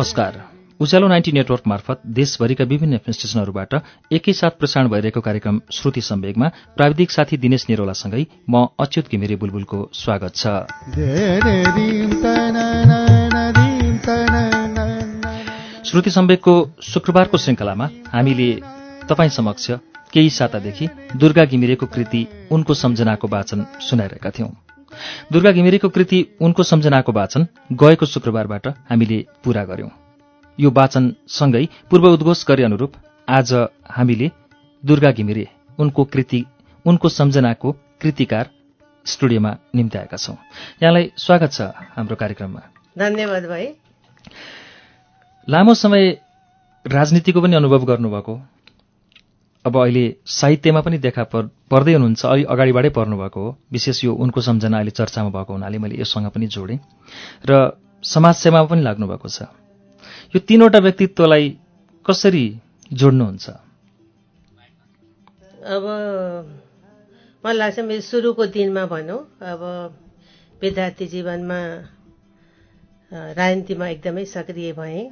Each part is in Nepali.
नमस्कार। उज्यालो नाइन्टी नेटवर्क मार्फत देशभरिका विभिन्न स्टेशनहरूबाट एकैसाथ प्रसारण भइरहेको कार्यक्रम श्रुति सम्वेगमा प्राविधिक साथी दिनेश निरोलासँगै म अच्युत घिमिरे बुलबुलको स्वागत छ। श्रुति सम्वेकको शुक्रबारको श्रृङ्खलामा हामीले तपाईँ समक्ष केही सातादेखि दुर्गा घिमिरेको कृति उनको सम्झनाको वाचन सुनाइरहेका थियौं। दुर्गा घिमिरेको कृति उनको सम्झनाको वाचन गएको शुक्रबारबाट हामीले पूरा गर्यौं यो वाचनसँगै पूर्व उद्घोष गरे अनुरूप आज हामीले दुर्गा घिमिरे उनको कृति उनको सम्झनाको कृतिकार स्टुडियोमा निम्त्याएका छौं। यहाँलाई स्वागत छ हाम्रो कार्यक्रममा। धन्यवाद भाइ। लामो समय राजनीतिको पनि अनुभव गर्नुभएको अब अहिले साहित्यमा पनि देखा पर पर्दै हुनुहुन्छ। अलि अगाडिबाटै पर्नुभएको हो। विशेष यो उनको सम्झना अहिले चर्चामा भएको हुनाले मैले योसँग पनि जोडेँ। र समाजसेवामा पनि लाग्नुभएको छ। यो तिनवटा व्यक्तित्वलाई कसरी जोड्नुहुन्छ? अब मलाई लाग्छ मेरो सुरुको दिनमा भनौँ अब विद्यार्थी जीवनमा राजनीतिमा एकदमै सक्रिय भएँ।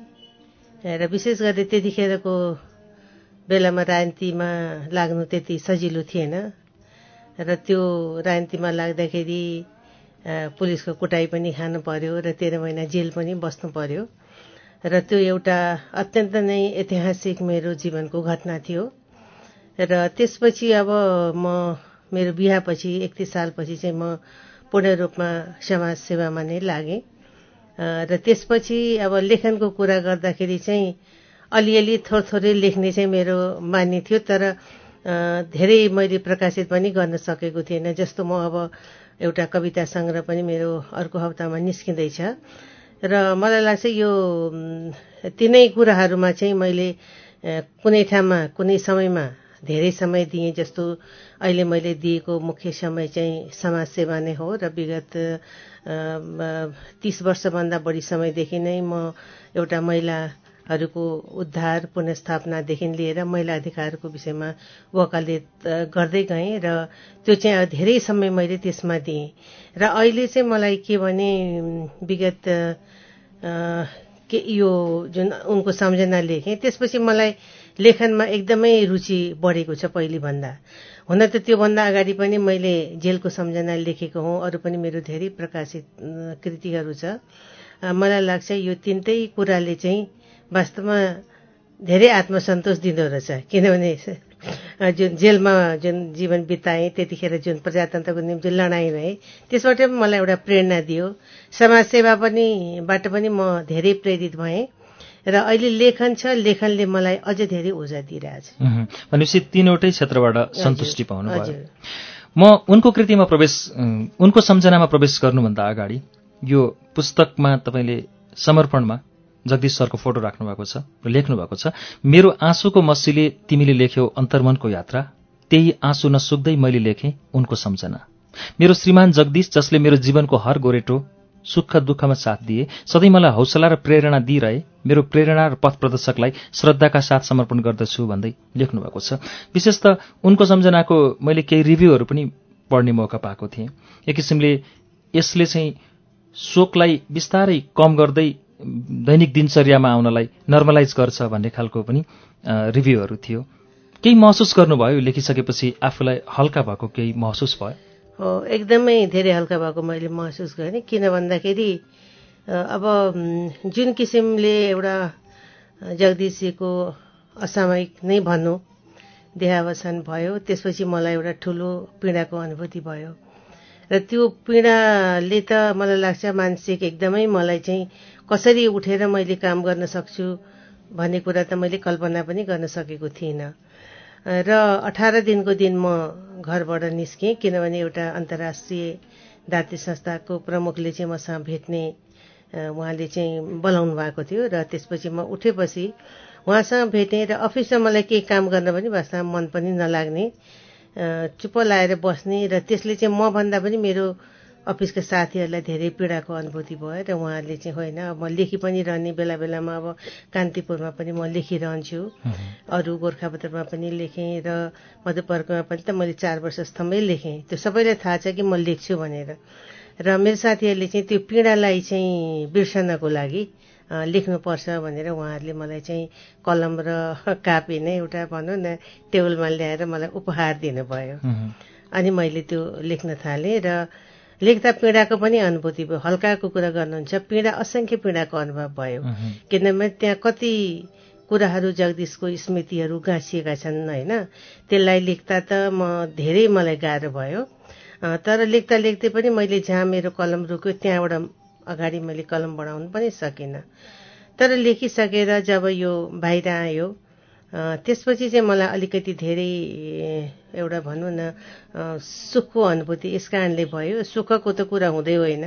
र विशेष गरी त्यतिखेरको बेलामा राजनीतिमा लाग्नु त्यति सजिलो थिएन। र त्यो राजनीतिमा लाग्दाखेरि पुलिसको कुटाइ पनि खानु पर्यो र तेह्र महिना जेल पनि बस्नु पर्यो। र त्यो एउटा अत्यन्त नै ऐतिहासिक मेरो जीवनको घटना थियो। र त्यसपछि अब म मेरो बिहापछि एकतिस सालपछि चाहिँ म पूर्ण रूपमा समाज सेवामा नै लागेँ। र त्यसपछि अब लेखनको कुरा गर्दाखेरि चाहिँ अलिअलि थोर थोरै लेख्ने चाहिँ मेरो बानी थियो तर धेरै मैले प्रकाशित पनि गर्न सकेको थिएन। जस्तो म अब एउटा कविता सङ्ग्रह पनि मेरो अर्को हप्तामा निस्किँदैछ। र मलाई लाग्छ यो तिनै कुराहरूमा चाहिँ मैले कुनै ठाउँमा कुनै समयमा धेरै समय दिएँ। जस्तो अहिले मैले दिएको मुख्य समय चाहिँ समाजसेवा नै हो र विगत तिस वर्षभन्दा बढी समयदेखि नै म एउटा महिलाहरूको उद्धार पुनस्थापनादेखि लिएर महिला अधिकारको विषयमा वकालत गर्दै गएँ र त्यो चाहिँ धेरै समय मैले त्यसमा दिएँ। र अहिले चाहिँ मलाई के भने विगत के यो जुन उनको सम्झना लेखेँ त्यसपछि मलाई लेखनमा एकदमै रुचि बढेको छ पहिलेभन्दा। हुन त त्योभन्दा अगाडि पनि मैले जेलको सम्झना लेखेको हुँ अरू पनि मेरो धेरै प्रकाशित कृतिहरू छ। मलाई लाग्छ यो तिनटै कुराले चाहिँ वास्तवमा धेरै आत्मसन्तोष दिँदो रहेछ। किनभने जुन जेलमा जुन जीवन बिताएँ त्यतिखेर जुन प्रजातन्त्रको निम्ति लडाइँ रहे त्यसबाट पनि मलाई एउटा प्रेरणा दियो। समाजसेवा पनि बाट पनि म धेरै प्रेरित भएँ र अहिले लेखन छ लेखनले मलाई अझ धेरै ऊर्जा दिइरहेछ। भनेपछि तिनवटै क्षेत्रबाट सन्तुष्टि पाउनु भयो। म उनको कृतिमा प्रवेश उनको सम्झनामा प्रवेश गर्नुभन्दा अगाडि यो पुस्तकमा तपाईँले समर्पणमा जगदीश सरको फोटो राख्नु भएको छ र लेख्नु भएको छ मेरो आँसुको मस्सीले तिमीले लेख्यौ अन्तर्मनको यात्रा त्यही आँसु नसुक्दै मैले लेखेँ उनको सम्झना। मेरो श्रीमान जगदीश जसले मेरो जीवनको हर गोरेटो सुख दुःखमा साथ दिए सधैँ मलाई हौसला र प्रेरणा दिइरहे मेरो प्रेरणा र पथ प्रदर्शकलाई श्रद्धाका साथ समर्पण गर्दछु भन्दै लेख्नु भएको छ। विशेष त उनको सम्झनाको मैले केही रिभ्यूहरू पनि पढ्ने मौका पाएको थिएँ। एक किसिमले यसले चाहिँ शोकलाई बिस्तारै कम गर्दै दैनिक दिनचर्यामा आउनलाई नर्मलाइज गर्छ भन्ने खालको पनि रिभ्यूहरू थियो। केही महसुस गर्नुभयो? लेखिसकेपछि आफूलाई हल्का भएको केही महसुस भयो? हो एकदमै धेरै हल्का भएको मैले महसुस गरेँ किन भन्दाखेरि अब जुन किसिमले एउटा जगदीशजीको असामयिक नै भनौँ देहावसान भयो त्यसपछि मलाई एउटा ठुलो पीडाको अनुभूति भयो। र त्यो पीडाले त मलाई लाग्छ मानसिक एकदमै मलाई चाहिँ कसरी उठेर मैले काम गर्न सक्छु भन्ने कुरा त मैले कल्पना पनि गर्न सकेको थिइनँ। र अठार दिनको दिन म घरबाट निस्केँ किनभने एउटा अन्तर्राष्ट्रिय दात्री संस्थाको प्रमुखले चाहिँ मसँग भेट्ने उहाँले चाहिँ बोलाउनु भएको थियो र त्यसपछि म उठेपछि उहाँसँग भेटेँ र अफिसमा मलाई केही काम गर्न पनि वास्तवमा मन पनि नलाग्ने चुप्प लाएर बस्ने र त्यसले चाहिँ मभन्दा पनि मेरो अफिसका साथीहरूलाई धेरै पीडाको अनुभूति भयो र उहाँहरूले चाहिँ होइन म लेखी पनि रहने बेला बेलामा अब कान्तिपुरमा पनि म लेखिरहन्छु। अरू गोर्खापत्रमा पनि लेखेँ र मध्यपर्कमा पनि त मैले चार वर्षसम्मै लेखेँ। त्यो सबैलाई थाहा छ कि म लेख्छु भनेर। र मेरो साथीहरूले चाहिँ त्यो पीडालाई चाहिँ बिर्सनको लागि लेख्नुपर्छ भनेर उहाँहरूले मलाई चाहिँ कलम र कापी नै एउटा भनौँ न टेबलमा ल्याएर मलाई उपहार दिनुभयो। अनि मैले त्यो लेख्न थालेँ र लेख्दा पीडाको पनि अनुभूति भयो। हल्काको कुरा गर्नुहुन्छ पीडा असङ्ख्य पीडाको अनुभव भयो। किनभने त्यहाँ कति कुराहरू जगदीशको स्मृतिहरू गाँसिएका छन् होइन? त्यसलाई लेख्दा त म धेरै मलाई गाह्रो भयो। तर लेख्दा लेख्दै पनि मैले जहाँ मेरो कलम रोक्यो त्यहाँबाट अगाडि मैले कलम बढाउनु पनि सकिनँ। तर लेखिसकेर जब यो बाहिर आयो त्यसपछि चाहिँ मलाई अलिकति धेरै एउटा भनौँ न सुखको अनुभूति यस कारणले भयो। सुखको त कुरा हुँदै होइन।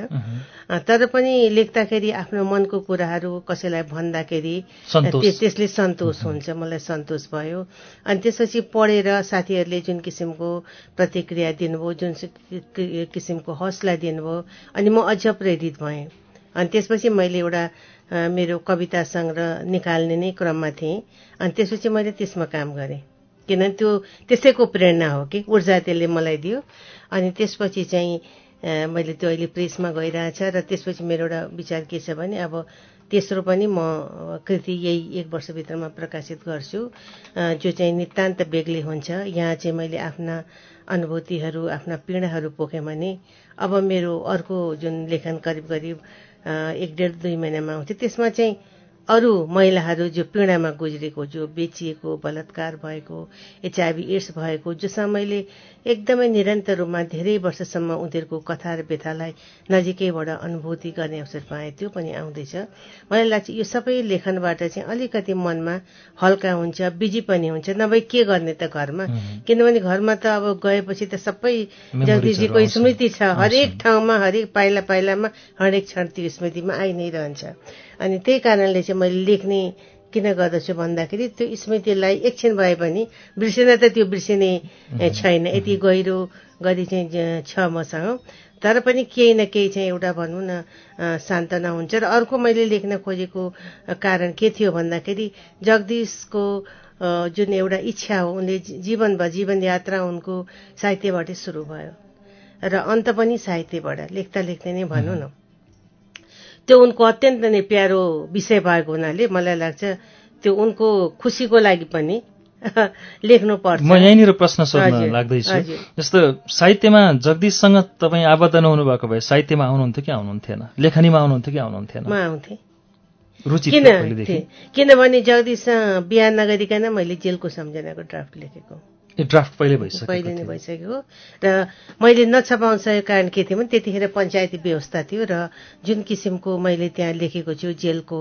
तर पनि लेख्दाखेरि आफ्नो मनको कुराहरू कसैलाई भन्दाखेरि त्यसले सन्तोष हुन्छ मलाई सन्तोष भयो। अनि त्यसपछि पढेर साथीहरूले जुन किसिमको प्रतिक्रिया दिनुभयो जुन किसिमको हौसला दिनुभयो अनि म अझ प्रेरित भएँ। अनि त्यसपछि मैले एउटा मेरो कविता सङ्ग्रह निकाल्ने नै क्रममा थिएँ। अनि त्यसपछि मैले त्यसमा काम गरेँ। किनभने त्यो त्यसैको प्रेरणा हो कि ऊर्जा त्यसले मलाई दियो। अनि त्यसपछि चाहिँ मैले त्यो अहिले प्रेसमा गइरहेछ र त्यसपछि मेरो एउटा विचार के छ भने अब तेस्रो पनि म कृति यही एक वर्षभित्रमा प्रकाशित गर्छु। जो चाहिँ नितान्त बेग्लै हुन्छ यहाँ चाहिँ मैले आफ्ना अनुभूतिहरू आफ्ना पीडाहरू पोखेँ भने अब मेरो अर्को जुन लेखन करिब करिब एक डेढ दुई महिनामा आउँथ्यो त्यसमा चाहिँ अरू महिलाहरू जो पीडामा गुज्रेको जो बेचिएको बलात्कार भएको एचआइभी एड्स भएको जोसँग मैले एकदमै निरन्तर रूपमा धेरै वर्षसम्म उनीहरूको कथा र व्यथालाई नजिकैबाट अनुभूति गर्ने अवसर पाएँ त्यो पनि आउँदैछ। मलाई लाग्छ यो सबै लेखनबाट चाहिँ अलिकति मनमा हल्का हुन्छ बिजी पनि हुन्छ। नभए के गर्ने त घरमा? किनभने घरमा त अब गएपछि त सबै जगदीशजीको स्मृति छ। हरेक ठाउँमा हरेक पाइला पाइलामा हरेक क्षण त्यो स्मृतिमा आइ नै रहन्छ। अनि त्यही कारणले चाहिँ मैले लेख्ने किन गर्दछु भन्दाखेरि त्यो स्मृतिलाई एकछिन भए पनि बिर्सिन त त्यो बिर्सिने छैन। यति गहिरो गरी चाहिँ छ मसँग। तर पनि केही न केही चाहिँ एउटा भनौँ न सान्त्वना हुन्छ। र अर्को मैले लेख्न खोजेको कारण के थियो भन्दाखेरि जगदीशको जुन एउटा इच्छा हो उनले जीवन भ जीवन यात्रा उनको साहित्यबाटै सुरु भयो। र अन्त पनि साहित्यबाट लेख्दा लेख्दै नै भनौँ न। त्यो उनको अत्यन्त नै प्यारो विषय भएको हुनाले मलाई लाग्छ त्यो उनको खुसीको लागि पनि लेख्नु पर्छ। म यहीँनिर प्रश्न सोध्न लाग्दैछु। जस्तो साहित्यमा जगदीशसँग तपाईँ आबद्ध नहुनु भएको भए साहित्यमा आउनुहुन्थ्यो कि आउनुहुन्थेन? लेखनीमा आउनुहुन्थ्यो कि आउनुहुन्थेन? म आउँथेँ रुचि किन किनभने जगदीश बिहा नगरिकन मैले जेलको सम्झनाको ड्राफ्ट लेखेको। ड्राफ्ट पहिले भइसक्यो पहिले नै भइसक्यो र मैले नछपाउन सकेको कारण के थियो भने त्यतिखेर पञ्चायती व्यवस्था थियो र जुन किसिमको मैले त्यहाँ लेखेको छु जेलको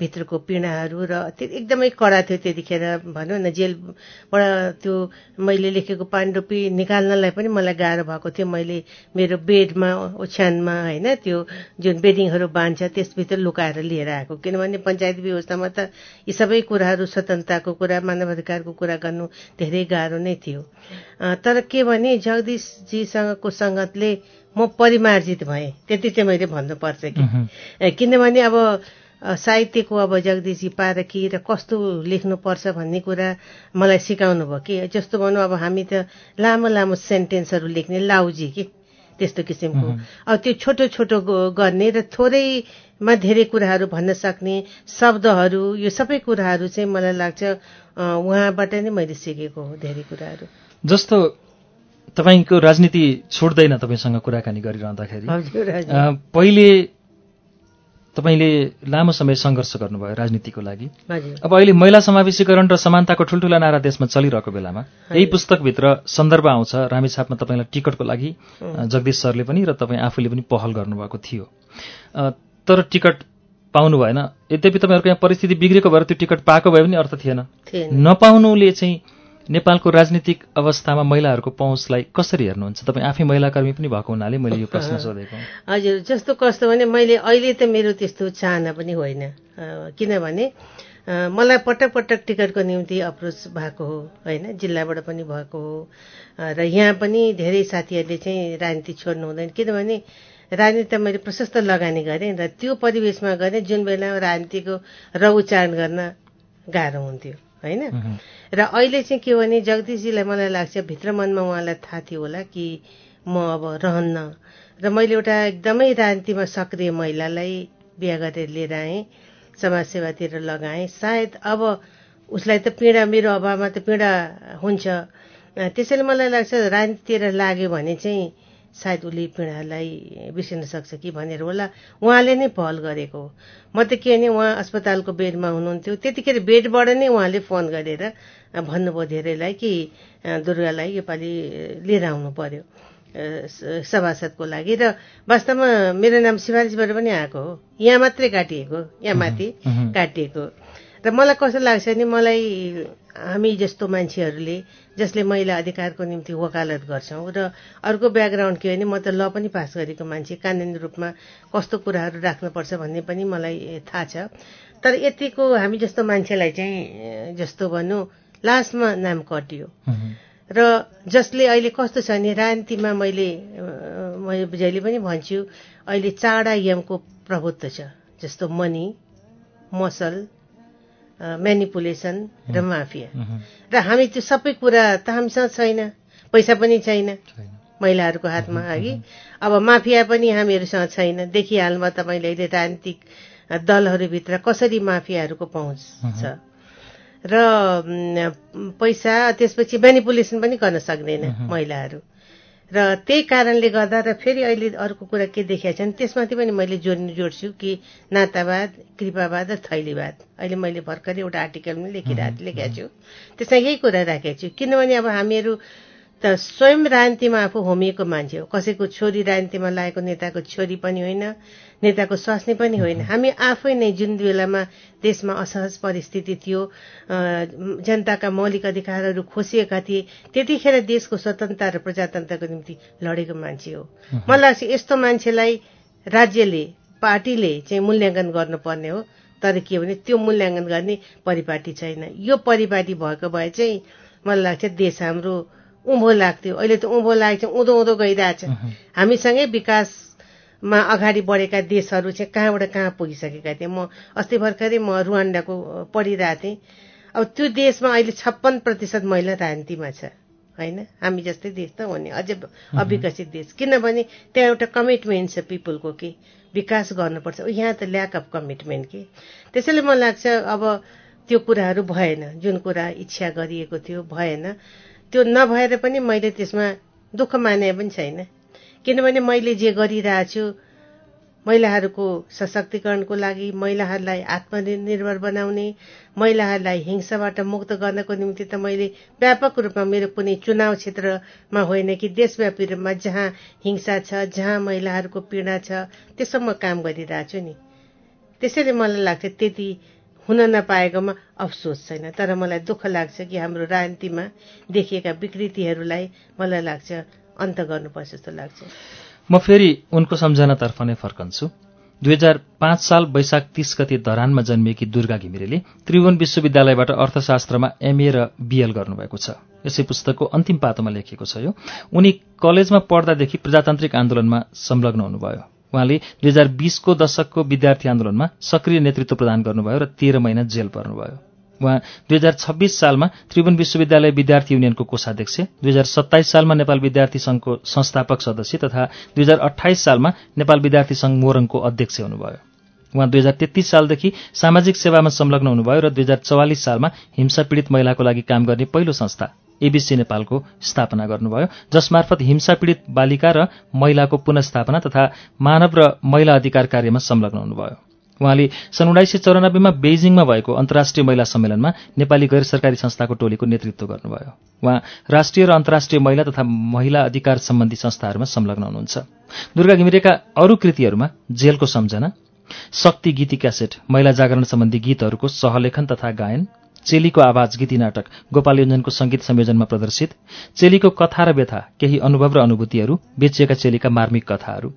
भित्रको पीडाहरू र त्यो एकदमै कडा थियो त्यतिखेर भनौँ न जेलबाट त्यो मैले लेखेको पाण्डुपी निकाल्नलाई पनि मलाई गाह्रो भएको थियो। मैले मेरो बेडमा ओछ्यानमा होइन त्यो जुन बेडिङहरू बाँध्छ त्यसभित्र लुकाएर लिएर आएको। किनभने पञ्चायती व्यवस्थामा त यी सबै कुराहरू स्वतन्त्रताको कुरा मानवाधिकारको कुरा गर्नु धेरै गाह्रो नै थियो। तर के भने जगदीशजीसँगको सङ्गतले म परिमार्जित भएँ। त्यति चाहिँ मैले भन्नुपर्छ कि। किनभने अब साहित्यको अब जगदीशजी पारकी र कस्तो लेख्नुपर्छ भन्ने कुरा मलाई सिकाउनु भयो कि। जस्तो भनौँ अब हामी त लामो लामो सेन्टेन्सहरू लेख्ने लाउजी कि त्यस्तो किसिमको। अब त्यो छोटो छोटो गर्ने र थोरैमा धेरै कुराहरू भन्न सक्ने शब्दहरू यो सबै कुराहरू चाहिँ मलाई लाग्छ उहाँबाट नै मैले सिकेको हो धेरै कुराहरू। जस्तो तपाईँको राजनीति छोड्दैन तपाईँसँग कुराकानी गरिरहँदाखेरि पहिले तपाईँले लामो समय सङ्घर्ष गर्नुभयो राजनीतिको लागि। अब अहिले महिला समावेशीकरण र समानताको ठुल्ठुला नारा देशमा चलिरहेको बेलामा यही पुस्तकभित्र सन्दर्भ आउँछ रामेछापमा तपाईँलाई टिकटको लागि जगदीश सरले पनि र तपाईँ आफूले पनि पहल गर्नुभएको थियो। तर टिकट पाउनु भएन। यद्यपि तपाईँहरूको यहाँ परिस्थिति बिग्रेको भएर त्यो टिकट पाएको भए पनि अर्थ थिएन। नपाउनुले चाहिँ नेपालको राजनीतिक अवस्थामा महिलाहरूको पहुँचलाई कसरी हेर्नुहुन्छ? तपाईँ आफै महिलाकर्मी पनि भएको हुनाले मैले यो प्रश्न सोधेको। हजुर जस्तो कस्तो भने मैले अहिले त मेरो त्यस्तो चाहना पनि होइन। किनभने मलाई पटक पटक टिकटको निम्ति अप्रोच भएको हो होइन? जिल्लाबाट पनि भएको हो। र यहाँ पनि धेरै साथीहरूले चाहिँ राजनीति छोड्नु हुँदैन। किनभने राजनीति त मैले प्रशस्त लगानी गरेँ र त्यो परिवेशमा गरेँ जुन बेला राजनीतिको र उच्चारण गर्न गाह्रो हुन्थ्यो होइन? र अहिले चाहिँ के भने जगदीशजीलाई मलाई लाग्छ भित्र मनमा उहाँलाई थाहा थियो होला कि म अब रहन्न। र मैले एउटा एकदमै राजनीतिमा सक्रिय महिलालाई बिहा गरेर लिएर आएँ समाजसेवातिर लगाएँ। सायद अब उसलाई त पीडा मेरो अभावमा त पीडा हुन्छ। त्यसैले मलाई लाग्छ राजनीतितिर लाग्यो भने चाहिँ सायद उसले पीडालाई बिर्सिन सक्छ कि भनेर होला। उहाँले नै पहल गरेको हो। म त के भने उहाँ अस्पतालको बेडमा हुनुहुन्थ्यो। त्यतिखेर बेडबाट नै उहाँले फोन गरेर भन्नुभयो धेरैलाई कि दुर्गालाई योपालि लिएर आउनु पर्यो सभासदको लागि। र वास्तवमा मेरो नाम सिफारिसबाट पनि आएको हो। यहाँ मात्रै काटिएको यहाँ माथि काटिएको र मलाई कस्तो लाग्छ भने मलाई हामी जस्तो मान्छेहरूले जसले महिला अधिकारको निम्ति वकालत गर्छौँ र अर्को ब्याकग्राउन्ड के भने म त ल पनि पास गरेको मान्छे कानुनी रूपमा कस्तो कुराहरू राख्नुपर्छ भन्ने पनि मलाई थाहा छ। तर यतिको हामी जस्तो मान्छेलाई चाहिँ जस्तो भनौँ लास्टमा नाम कटियो। र जसले अहिले कस्तो छ भने राजनीतिमा मैले मैले जहिले पनि भन्छु अहिले चाडा यमको प्रभुत्व छ। जस्तो मनी मसल मेनिपुलेसन र माफिया। र हामी त्यो सबै कुरा त हामीसँग छैन। पैसा पनि छैन। महिलाहरूको हातमा अघि। अब माफिया पनि हामीहरूसँग छैन। देखिहाल्नुमा तपाईँले अहिले राजनीतिक दलहरूभित्र कसरी माफियाहरूको पहुँच छ। र पैसा त्यसपछि मेनिपुलेसन पनि गर्न सक्दैन महिलाहरू। र त्यही कारणले गर्दा र फेरि अहिले अर्को कुरा के देखिएको छ भने त्यसमाथि पनि मैले जोड्नु जोड्छु कि नातावाद कृपावाद र थैलीवाद। अहिले मैले भर्खरै एउटा आर्टिकल पनि लेखिरहेको लेखेको छु। त्यसमा यही कुरा राखेको छु। किनभने अब हामीहरू त स्वयं राजनीतिमा आफू होमिएको मान्छे हो। कसैको छोरी राजनीतिमा लागेको नेताको छोरी पनि होइन नेताको स्वास्नी पनि होइन। हामी आफै नै जुन बेलामा देशमा असहज परिस्थिति थियो जनताका मौलिक अधिकारहरू खोसिएका थिए त्यतिखेर देशको स्वतन्त्रता र प्रजातन्त्रको निम्ति लडेको मान्छे हो। मलाई लाग्छ यस्तो मान्छेलाई राज्यले पार्टीले चाहिँ मूल्याङ्कन गर्नुपर्ने हो तर के भने त्यो मूल्याङ्कन गर्ने परिपाटी छैन। यो परिपाटी भएको भए चाहिँ मलाई लाग्छ देश हाम्रो उँभो लाग्थ्यो। अहिले त उँभो लागेको छ उँधो उँधो गइरहेछ हामीसँगै विकासमा अगाडि बढेका देशहरू चाहिँ कहाँबाट कहाँ पुगिसकेका थिए? म अस्ति भर्खरै म रुवान्डाको पढिरहेको थिएँ। अब त्यो देशमा अहिले छप्पन प्रतिशत महिला राजनीतिमा छ होइन? हामी जस्तै देश त हो नि। अझै अविकसित देश। किनभने त्यहाँ एउटा कमिटमेन्ट छ पिपुलको कि विकास गर्नुपर्छ। यहाँ त ल्याक अफ कमिटमेन्ट कि। त्यसैले मलाई लाग्छ अब त्यो कुराहरू भएन। जुन कुरा इच्छा गरिएको थियो भएन। त्यो नभएर पनि मैले त्यसमा दुःख माने पनि छैन। किनभने मैले जे गरिरहेको छु महिलाहरूको सशक्तिकरणको लागि महिलाहरूलाई आत्मनिर्भर बनाउने महिलाहरूलाई हिंसाबाट मुक्त गर्नको निम्ति त मैले व्यापक रूपमा मेरो कुनै चुनाव क्षेत्रमा होइन कि देशव्यापी रूपमा जहाँ हिंसा छ जहाँ महिलाहरूको पीडा छ त्यसो म काम गरिरहेको छु नि। त्यसैले मलाई लाग्छ त्यति हुन नपाएकोमा अफसोस छैन। तर मलाई दुःख लाग्छ कि हाम्रो राजनीतिमा देखिएका विकृतिहरूलाई मलाई लाग्छ अन्त गर्नुपर्छ जस्तो लाग्छ। म फेरि उनको सम्झनातर्फ नै फर्कन्छु। दुई हजार पाँच साल वैशाख तीस गति धरानमा जन्मिएकी दुर्गा घिमिरेले त्रिभुवन विश्वविद्यालयबाट अर्थशास्त्रमा एमए र बिएल गर्नुभएको छ। यसै पुस्तकको अन्तिम पातोमा लेखिएको छ यो। उनी कलेजमा पढ्दादेखि प्रजातान्त्रिक आन्दोलनमा संलग्न हुनुभयो। उहाँले दुई हजार बिसको दशकको विद्यार्थी आन्दोलनमा सक्रिय नेतृत्व प्रदान गर्नुभयो र तेह्र महिना जेल पर्नुभयो। उहाँ दुई हजार छब्बिस सालमा त्रिभुवन विश्वविद्यालय विद्यार्थी युनियनको कोषाध्यक्ष दुई हजार सत्ताइस सालमा नेपाल विद्यार्थी सङ्घको संस्थापक सदस्य तथा दुई हजार अठाइस सालमा नेपाल विद्यार्थी सङ्घ मोरङको अध्यक्ष हुनुभयो। उहाँ दुई हजार तेत्तिस सालदेखि सामाजिक सेवामा संलग्न हुनुभयो र दुई हजार चौवालिस सालमा हिंसा पीडित महिलाको लागि काम गर्ने पहिलो संस्था एबिसी नेपालको स्थापना गर्नुभयो जसमार्फत हिंसा पीडित बालिका र महिलाको पुनस्थापना तथा मानव र महिला अधिकार कार्यमा संलग्न हुनुभयो। उहाँले सन् उन्नाइस सय चौरानब्बेमा बेजिङमा भएको अन्तर्राष्ट्रिय महिला सम्मेलनमा नेपाली गैर सरकारी संस्थाको टोलीको नेतृत्व गर्नुभयो। उहाँ राष्ट्रिय र अन्तर्राष्ट्रिय महिला तथा महिला अधिकार सम्बन्धी संस्थाहरूमा संलग्न हुनुहुन्छ। दुर्गा घिमिरेका अरू कृतिहरूमा जेलको सम्झना शक्ति गीती क्यासेट महिला जागरण सम्बन्धी गीतहरूको सहलेखन तथा गायन चेलीको आवाज गीती नाटक गोपाल योजनको सङ्गीत संयोजनमा प्रदर्शित। चेलीको कथा र व्यथा केही अनुभव र अनुभूतिहरू बेचिएका चेलीका मार्मिक कथाहरू।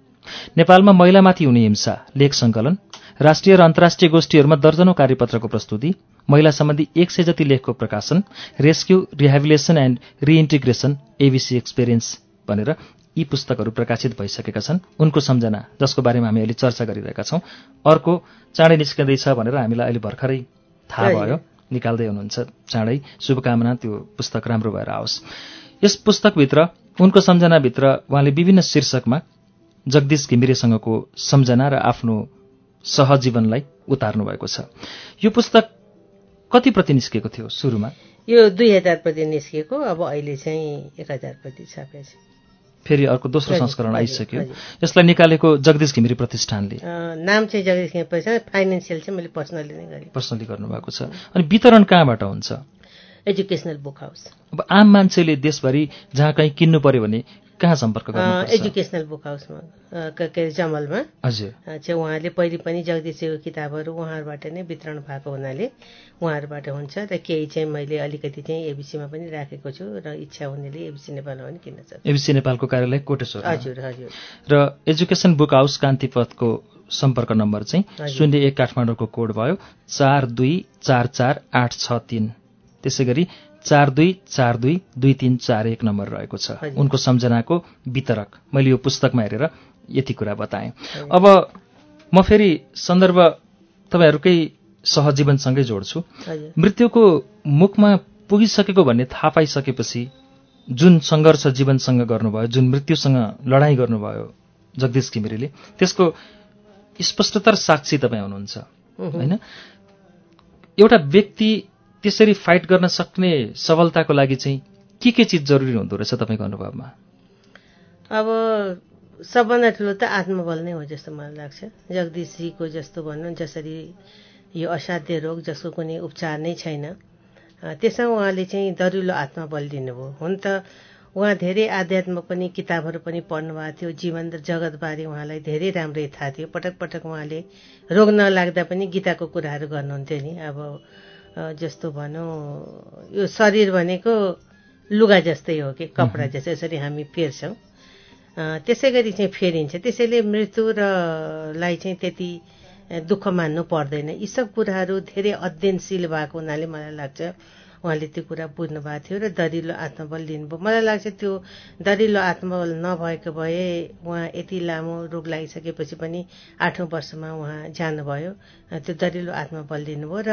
नेपालमा महिलामाथि हुने हिंसा लेख सङ्कलन राष्ट्रिय र अन्तर्राष्ट्रिय गोष्ठीहरूमा दर्जनौं कार्यपत्रको प्रस्तुति महिला सम्बन्धी एक सय जति लेखको प्रकाशन rescue rehabilitation and reintegration ABC experience भनेर यी पुस्तकहरू प्रकाशित भइसकेका छन्। उनको सम्झना जसको बारेमा हामी अहिले चर्चा गरिरहेका छौँ अर्को चाँडै निस्कँदैछ भनेर हामीलाई अहिले भर्खरै थाहा भयो। निकाल्दै हुनुहुन्छ। चाँडै शुभकामना त्यो पुस्तक राम्रो भएर आओस्। यस पुस्तकभित्र उनको सम्झनाभित्र उहाँले विभिन्न शीर्षकमा जगदीश घिमिरेसँगको सम्झना र आफ्नो सहजीवनलाई उतार्नु भएको छ। यो पुस्तक कति प्रति निस्केको थियो सुरुमा? यो दुई हजार प्रति निस्किएको अब अहिले चाहिँ एक हजार प्रति छ फेरि अर्को दोस्रो संस्करण आइसक्यो। यसलाई निकालेको जगदीश घिमिरे प्रतिष्ठानले। नाम चाहिँ जगदीश घिमिरे प्रतिष्ठान फाइनेन्सियल चाहिँ मैले पर्सनली नै गरेँ। पर्सनली गर्नुभएको छ। अनि वितरण कहाँबाट हुन्छ? एजुकेसनल बुक हाउस अब आम मान्छेले देशभरि जहाँ कहीँ किन्नु पर्यो भने कहाँ सम्पर्क एजुकेसनल बुक हाउसमा के अरे जमलमा। हजुर। चाहिँ उहाँले पहिले पनि जगदीशजीको किताबहरू उहाँहरूबाट नै वितरण भएको हुनाले उहाँहरूबाट हुन्छ र केही चाहिँ मैले अलिकति चाहिँ एबिसीमा पनि राखेको छु र इच्छा हुनेले एबिसी नेपालमा पनि किन्न सक्छ। एबिसी नेपालको कार्यालय कोटेश्वर हजुर हजुर। र एजुकेसन बुक हाउस कान्तिपथको सम्पर्क नम्बर चाहिँ शून्य एक काठमाडौँको कोड भयो चार दुई चार चार आठ छ तिन। त्यसै गरी चार दुई चार दुई दुई तिन चार एक नम्बर रहेको छ। उनको सम्झनाको वितरक। मैले यो पुस्तकमा हेरेर यति कुरा बताएँ। अब म फेरि सन्दर्भ तपाईँहरूकै सहजीवनसँगै जोड्छु। मृत्युको मुखमा पुगिसकेको भन्ने थाहा पाइसकेपछि जुन सङ्घर्ष जीवनसँग गर्नुभयो जुन मृत्युसँग लडाईँ गर्नुभयो जगदीश घिमिरेले त्यसको स्पष्टतर साक्षी तपाईँ हुनुहुन्छ। होइन? एउटा व्यक्ति त्यसरी फाइट गर्न सक्ने सफलताको लागि चाहिँ के के चिज जरुरी हुँदो रहेछ तपाईँको अनुभवमा? अब सबभन्दा ठुलो त आत्मबल नै हो जस्तो मलाई लाग्छ। जगदीशजीको जस्तो भनौँ जसरी यो असाध्य रोग जसको कुनै उपचार नै छैन। त्यसमा उहाँले चाहिँ दरिलो आत्मबल दिनुभयो। हुन त उहाँ धेरै आध्यात्म पनि किताबहरू पनि पढ्नुभएको थियो। जीवन र जगतबारे उहाँलाई धेरै राम्रै थाहा थियो। पटक पटक उहाँले रोग नलाग्दा पनि गीताको कुराहरू गर्नुहुन्थ्यो नि। अब जस्तो भनौँ यो शरीर भनेको लुगा जस्तै हो कि कपडा जस्तै यसरी हामी फेर्छौँ। त्यसै गरी चाहिँ फेरिन्छ। त्यसैले मृत्यु र लाई चाहिँ त्यति दुःख मान्नु पर्दैन। यी सब कुराहरू धेरै अध्ययनशील भएको हुनाले मलाई लाग्छ। उहाँले त्यो कुरा बुझ्नु भएको थियो र दरिलो आत्मबल दिनुभयो मलाई लाग्छ त्यो दरिलो आत्मबल नभएको भए उहाँ यति लामो रोग लागिसकेपछि पनि आठौँ वर्षमा उहाँ जानुभयो। त्यो दरिलो आत्मबल दिनुभयो र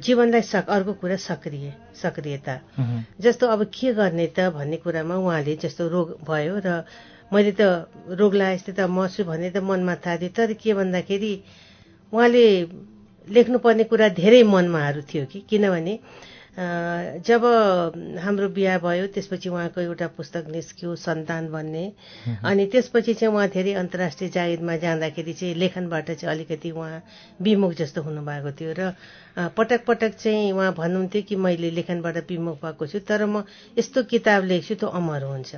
जीवनलाई सक अर्को कुरा सक्रिय सक्रियता। जस्तो अब के गर्ने त भन्ने कुरामा उहाँले जस्तो रोग भयो र मैले त रोग लागेपछि त मर्छु भन्ने त मनमा थाहा थियो तर के भन्दाखेरि उहाँले लेख्नुपर्ने कुरा धेरै मनमाहरू थियो कि। किनभने जब हाम्रो बिहा भयो त्यसपछि उहाँको एउटा पुस्तक निस्क्यो सन्तान भन्ने अनि त्यसपछि चाहिँ उहाँ धेरै अन्तर्राष्ट्रिय जागिरमा जाँदाखेरि चाहिँ लेखनबाट चाहिँ अलिकति उहाँ विमुख जस्तो हुनुभएको थियो र पटक पटक चाहिँ उहाँ भन्नुहुन्थ्यो कि मैले लेखनबाट विमुख भएको छु तर म यस्तो किताब लेख्छु त्यो अमर हुन्छ।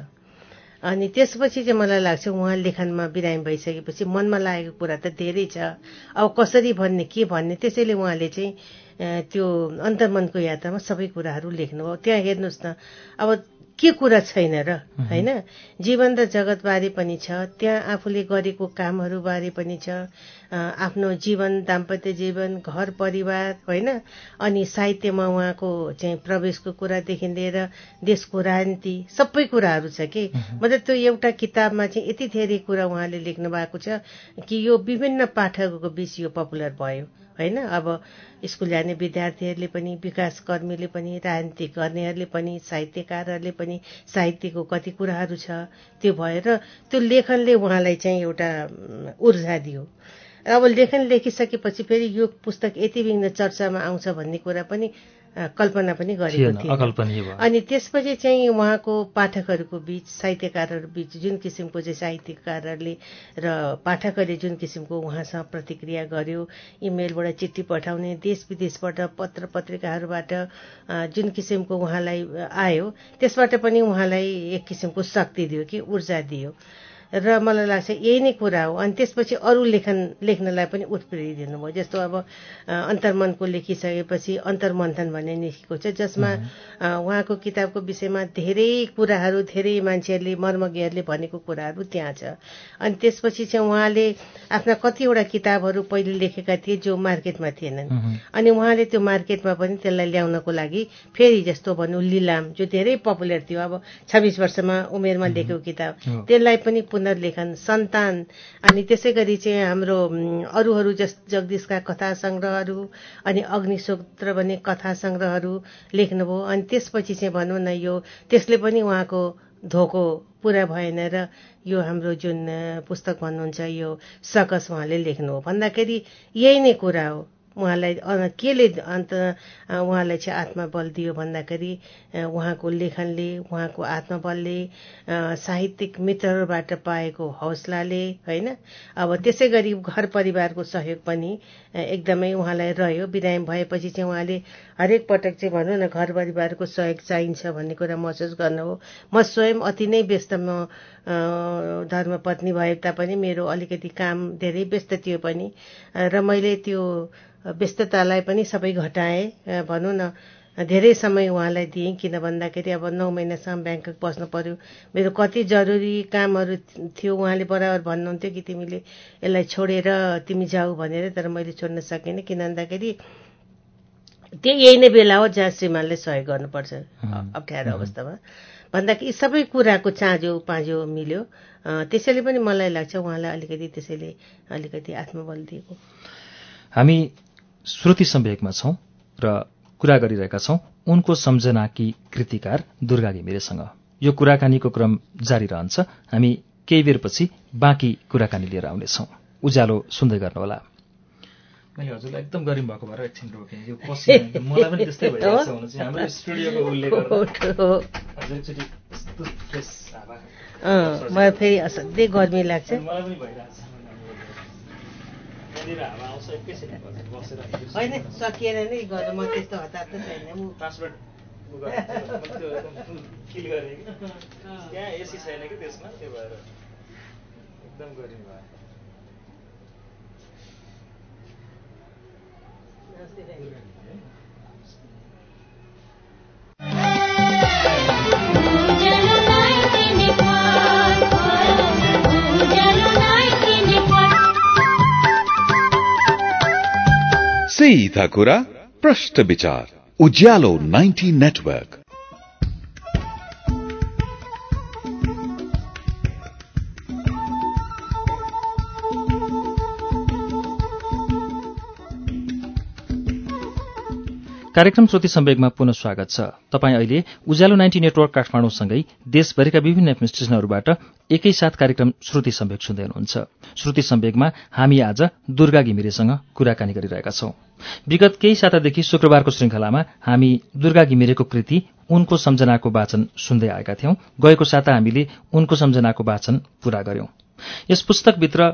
अनि त्यसपछि चाहिँ मलाई लाग्छ उहाँ लेखनमा बिरामी भइसकेपछि मनमा लागेको कुरा त धेरै छ। अब कसरी भन्ने के भन्ने त्यसैले उहाँले चाहिँ त्यो अन्तर्मनको यात्रामा सबै कुराहरू लेख्नुभयो त्यहाँ हेर्नुहोस् न अब के कुरा छैन र होइन? जीवन र जगतबारे पनि छ त्यहाँ आफूले गरेको कामहरूबारे पनि छ आफ्नो जीवन दाम्पत्य जीवन घर परिवार होइन? अनि साहित्यमा उहाँको चाहिँ प्रवेशको कुरादेखि लिएर देशको राजनीति सबै कुराहरू छ कि? मतलब त्यो एउटा किताबमा चाहिँ यति धेरै कुरा उहाँले लेख्नु भएको छ कि यो विभिन्न पाठकहरूको बिच यो पपुलर भयो। होइन? अब स्कुल जाने विद्यार्थीहरूले पनि विकास कर्मीले पनि राजनीति गर्नेहरूले पनि साहित्यकारहरूले पनि साहित्यको कति कुराहरू छ त्यो भएर त्यो लेखनले उहाँलाई चाहिँ एउटा ऊर्जा दियो। अब लेखन लेखिसकेपछि फेरि यो पुस्तक यति बिघ्न चर्चामा आउँछ भन्ने कुरा पनि कल्पना पनि गरेको थियो अनि त्यसपछि चाहिँ उहाँको पाठकहरूको बिच साहित्यकारहरू बिच जुन किसिमको चाहिँ साहित्यकारहरूले र पाठकहरूले जुन किसिमको उहाँसँग प्रतिक्रिया गर्यो इमेलबाट चिठी पठाउने देश विदेशबाट पत्र पत्रिकाहरूबाट जुन किसिमको उहाँलाई आयो त्यसबाट पनि उहाँलाई एक किसिमको शक्ति दियो कि ऊर्जा दियो। र मलाई लाग्छ यही नै कुरा हो। अनि त्यसपछि अरू लेखन लेख्नलाई पनि उत्प्रेरित दिनुभयो जस्तो अब अन्तर्मनको लेखिसकेपछि अन्तर्मन्थन भन्ने लेखेको छ जसमा उहाँको किताबको विषयमा धेरै कुराहरू धेरै मान्छेहरूले मर्मज्ञहरूले भनेको कुराहरू त्यहाँ छ। अनि त्यसपछि चाहिँ उहाँले आफ्ना कतिवटा किताबहरू पहिले लेखेका थिए जो मार्केटमा थिएनन्। अनि उहाँले त्यो मार्केटमा पनि त्यसलाई ल्याउनको लागि फेरि जस्तो भनौँ लिलाम जो धेरै पपुलर थियो। अब छब्बिस वर्षमा उमेरमा लेखेको किताब। त्यसलाई पनि पुनर्लेखन सन्तान। अनि त्यसै गरी चाहिँ हाम्रो अरूहरू जस जगदीशका कथा सङ्ग्रहहरू अनि अग्निशोत्र भन्ने कथा सङ्ग्रहहरू लेख्नुभयो। अनि त्यसपछि चाहिँ भनौँ न यो त्यसले पनि उहाँको धोको पुरा भएन र यो हाम्रो जुन पुस्तक भन्नुहुन्छ यो सकस उहाँले लेख्नु हो भन्दाखेरि यही नै कुरा हो। उहाँलाई केले अन्त उहाँलाई चाहिँ आत्मबल दियो भन्दाखेरि उहाँको लेखनले उहाँको आत्मबलले साहित्यिक मित्रहरूबाट पाएको हौसलाले होइन? अब त्यसै गरी घर परिवारको सहयोग पनि एकदमै उहाँलाई रह्यो। बिरामी भएपछि चाहिँ उहाँले हरेक पटक चाहिँ भनौँ न घर परिवारको सहयोग चाहिन्छ भन्ने कुरा महसुस गर्नुभयो म स्वयं अति नै व्यस्त म धर्मपत्नी भए तापनि मेरो अलिकति काम धेरै व्यस्त थियो पनि। र मैले त्यो व्यस्ततालाई पनि सबै घटाएँ भनौँ न धेरै समय उहाँलाई दिएँ किन भन्दाखेरि अब नौ महिनासम्म ब्याङ्कक बस्नु पऱ्यो मेरो कति जरुरी कामहरू थियो उहाँले बराबर भन्नुहुन्थ्यो कि तिमीले यसलाई छोडेर तिमी जाऊ भनेर तर मैले छोड्न सकिनँ। किन भन्दाखेरि त्यही यही नै बेला हो जहाँ श्रीमानले सहयोग गर्नुपर्छ अप्ठ्यारो अवस्थामा। भन्दाखेरि सबै कुराको चाँजो पाँजो मिल्यो। त्यसैले पनि मलाई लाग्छ उहाँलाई अलिकति त्यसैले अलिकति आत्मबल दिएको। हामी श्रुति सम्वेकमा छौँ र कुरा गरिरहेका छौँ उनको सम्झनाकी कृतिकार दुर्गा घिमिरेसँग यो कुराकानीको क्रम जारी रहन्छ। हामी केही बेरपछि बाँकी कुराकानी लिएर आउनेछौँ। उज्यालो सुन्दै गर्नुहोला। मैले हजुरलाई एकदम गरिम भएको भएर एकछिन रोकेँ। यो मलाई पनि त्यस्तै भइरहेको चाहिँ। हाम्रो स्टुडियोको हावा। मलाई फेरि असाध्यै गर्मी लाग्छ। मलाई पनि भइरहेको छ यहाँनिर हावा आउँछ एकैछिन बसेर होइन सकिएन नै गर्नु म त्यस्तो हतार त छैन गरेँ त्यहाँ एसी छैन कि त्यसमा त्यो भएर एकदम गरिम भयो सीधा कुरा प्रश्न विचार उज्यालो 90 नेटवर्क कार्यक्रम श्रुति सम्वेगमा पुनः स्वागत छ। तपाईँ अहिले उज्यालो नाइन्टी नेटवर्क काठमाडौँसँगै देशभरिका विभिन्न एफएम स्टेशनहरूबाट एकैसाथ कार्यक्रम श्रुति सम्वेग सुन्दै हुनुहुन्छ। श्रुति सम्वेगमा हामी आज दुर्गा घिमिरेसँग कुराकानी गरिरहेका छौं। विगत केही सातादेखि शुक्रबारको श्रृङ्खलामा हामी दुर्गा घिमिरेको कृति उनको सम्झनाको वाचन सुन्दै आएका थियौं। गएको साता हामीले उनको सम्झनाको वाचन पूरा गर्यौं। यस पुस्तकभित्र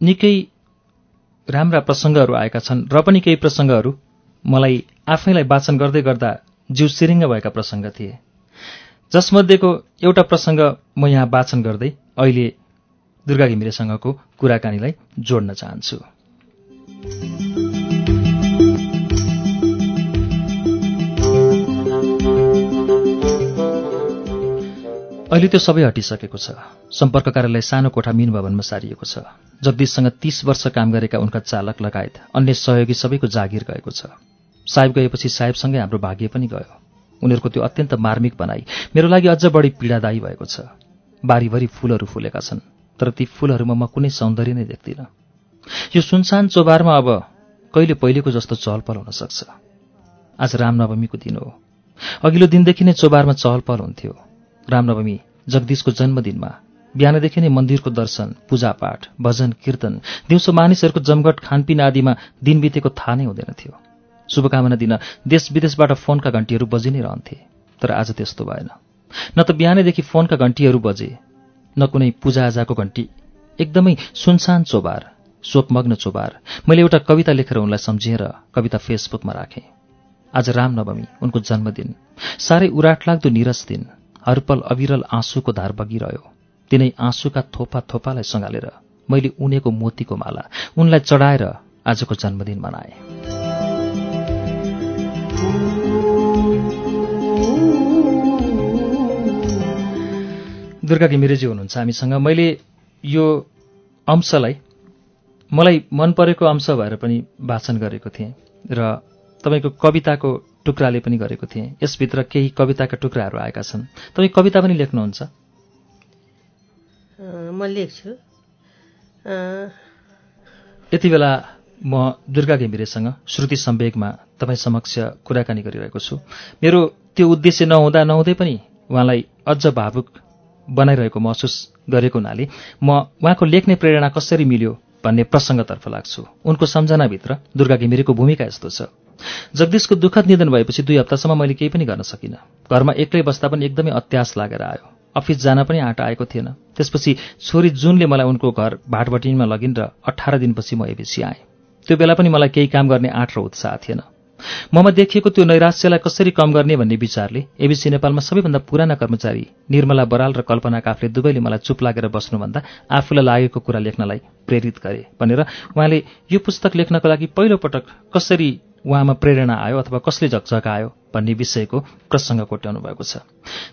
निकै राम्रा प्रसङ्गहरू आएका छन् र पनि केही प्रसङ्गहरू मलाई आफैलाई वाचन गर्दै गर्दा जिउ सिरिङ्ग भएका प्रसङ्ग थिए। जसमध्येको एउटा प्रसङ्ग म यहाँ वाचन गर्दै अहिले दुर्गा घिमिरेसँगको कुराकानीलाई जोड्न चाहन्छु। अहिले त्यो सबै हटिसकेको छ। सम्पर्क कार्यालय सानो कोठा मिन भवनमा सारिएको छ। जगदीशसँग तीस वर्ष काम गरेका उनका चालक लगायत अन्य सहयोगी सबैको जागिर गएको छ। साहेब गएपछि साहेबसँगै हाम्रो भाग्य पनि गयो। उनीहरूको त्यो अत्यन्त मार्मिक बनाई मेरो लागि अझ बढी पीडादायी भएको छ। बारीभरि फूलहरू फुलेका छन् तर ती फूलहरूमा म कुनै सौन्दर्य नै देख्दिनँ। यो सुनसान चोबारमा अब कहिले पहिलेको जस्तो चहलपहल हुन सक्छ। आज रामनवमीको दिन हो। अघिल्लो दिनदेखि नै चोबारमा चहलपहल हुन्थ्यो। रामनवमी जगदीशको जन्मदिनमा बिहानदेखि नै मन्दिरको दर्शन पूजापाठ भजन कीर्तन दिउँसो मानिसहरूको जमघट खानपिन आदिमा दिन बितेको थाहा नै हुँदैन थियो। शुभकामना दिन देश विदेशबाट फोनका घन्टीहरू बजि नै रहन्थे तर आज त्यस्तो भएन। न त बिहानैदेखि फोनका घन्टीहरू बजे न कुनै पूजाआजाको घन्टी एकदमै सुनसान चोबार शोकमग्न चोबार। मैले एउटा कविता लेखेर उनलाई सम्झिएर कविता फेसबुकमा राखेँ। आज रामनवमी उनको जन्मदिन। साह्रै उराट लाग्दो निरस दिन। हरपल अविरल आँसुको धार बगिरह्यो। तिनै आँसुका थोपा थोपालाई सँगालेर मैले उनेको मोतीको माला उनलाई चढाएर आजको जन्मदिन मनाए। दुर्गा घिमिरेजी हुनुहुन्छ हामीसँग। मैले यो अंशलाई मलाई मन परेको अंश भएर पनि वाचन गरेको थिएँ र तपाईँको कविताको टुक्राले पनि गरेको थिएँ। यसभित्र केही कविताका टुक्राहरू आएका छन्। तपाईँ कविता पनि लेख्नुहुन्छ? म लेख्छु। यति बेला म दुर्गा घिमिरेसँग श्रुति सम्वेगमा तपाईँ समक्ष कुराकानी गरिरहेको छु। मेरो त्यो उद्देश्य नहुँदा नहुँदै पनि उहाँलाई अझ भावुक बनाइरहेको महसुस गरेको हुनाले म उहाँको लेख्ने प्रेरणा कसरी मिल्यो भन्ने प्रसङ्गतर्फ लाग्छु। उनको सम्झनाभित्र दुर्गा घिमिरेको भूमिका यस्तो छ। जगदीशको दुःखद निधन भएपछि दुई हप्तासम्म मैले केही पनि गर्न सकिनँ। घरमा एक्लै बस्दा पनि एकदमै अत्यास लागेर आयो। अफिस जान पनि आँटा आएको थिएन। त्यसपछि छोरी जुनले मलाई उनको घर भाटभटिनमा लगिन् र अठार दिनपछि म एबिसी आएँ। त्यो बेला पनि मलाई केही काम गर्ने आँट र उत्साह थिएन। ममा देखिएको त्यो नैराश्यलाई कसरी कम गर्ने भन्ने विचारले एबिसी नेपालमा सबैभन्दा पुराना कर्मचारी निर्मला बराल र कल्पना काफले दुवैले मलाई चुप लागेर बस्नुभन्दा आफूलाई लागेको कुरा लेख्नलाई प्रेरित गरे भनेर उहाँले यो पुस्तक लेख्नको लागि पहिलोपटक कसरी उहाँमा प्रेरणा आयो अथवा कसले झकझकायो भन्ने विषयको प्रसङ्ग कोट्याउनु भएको छ।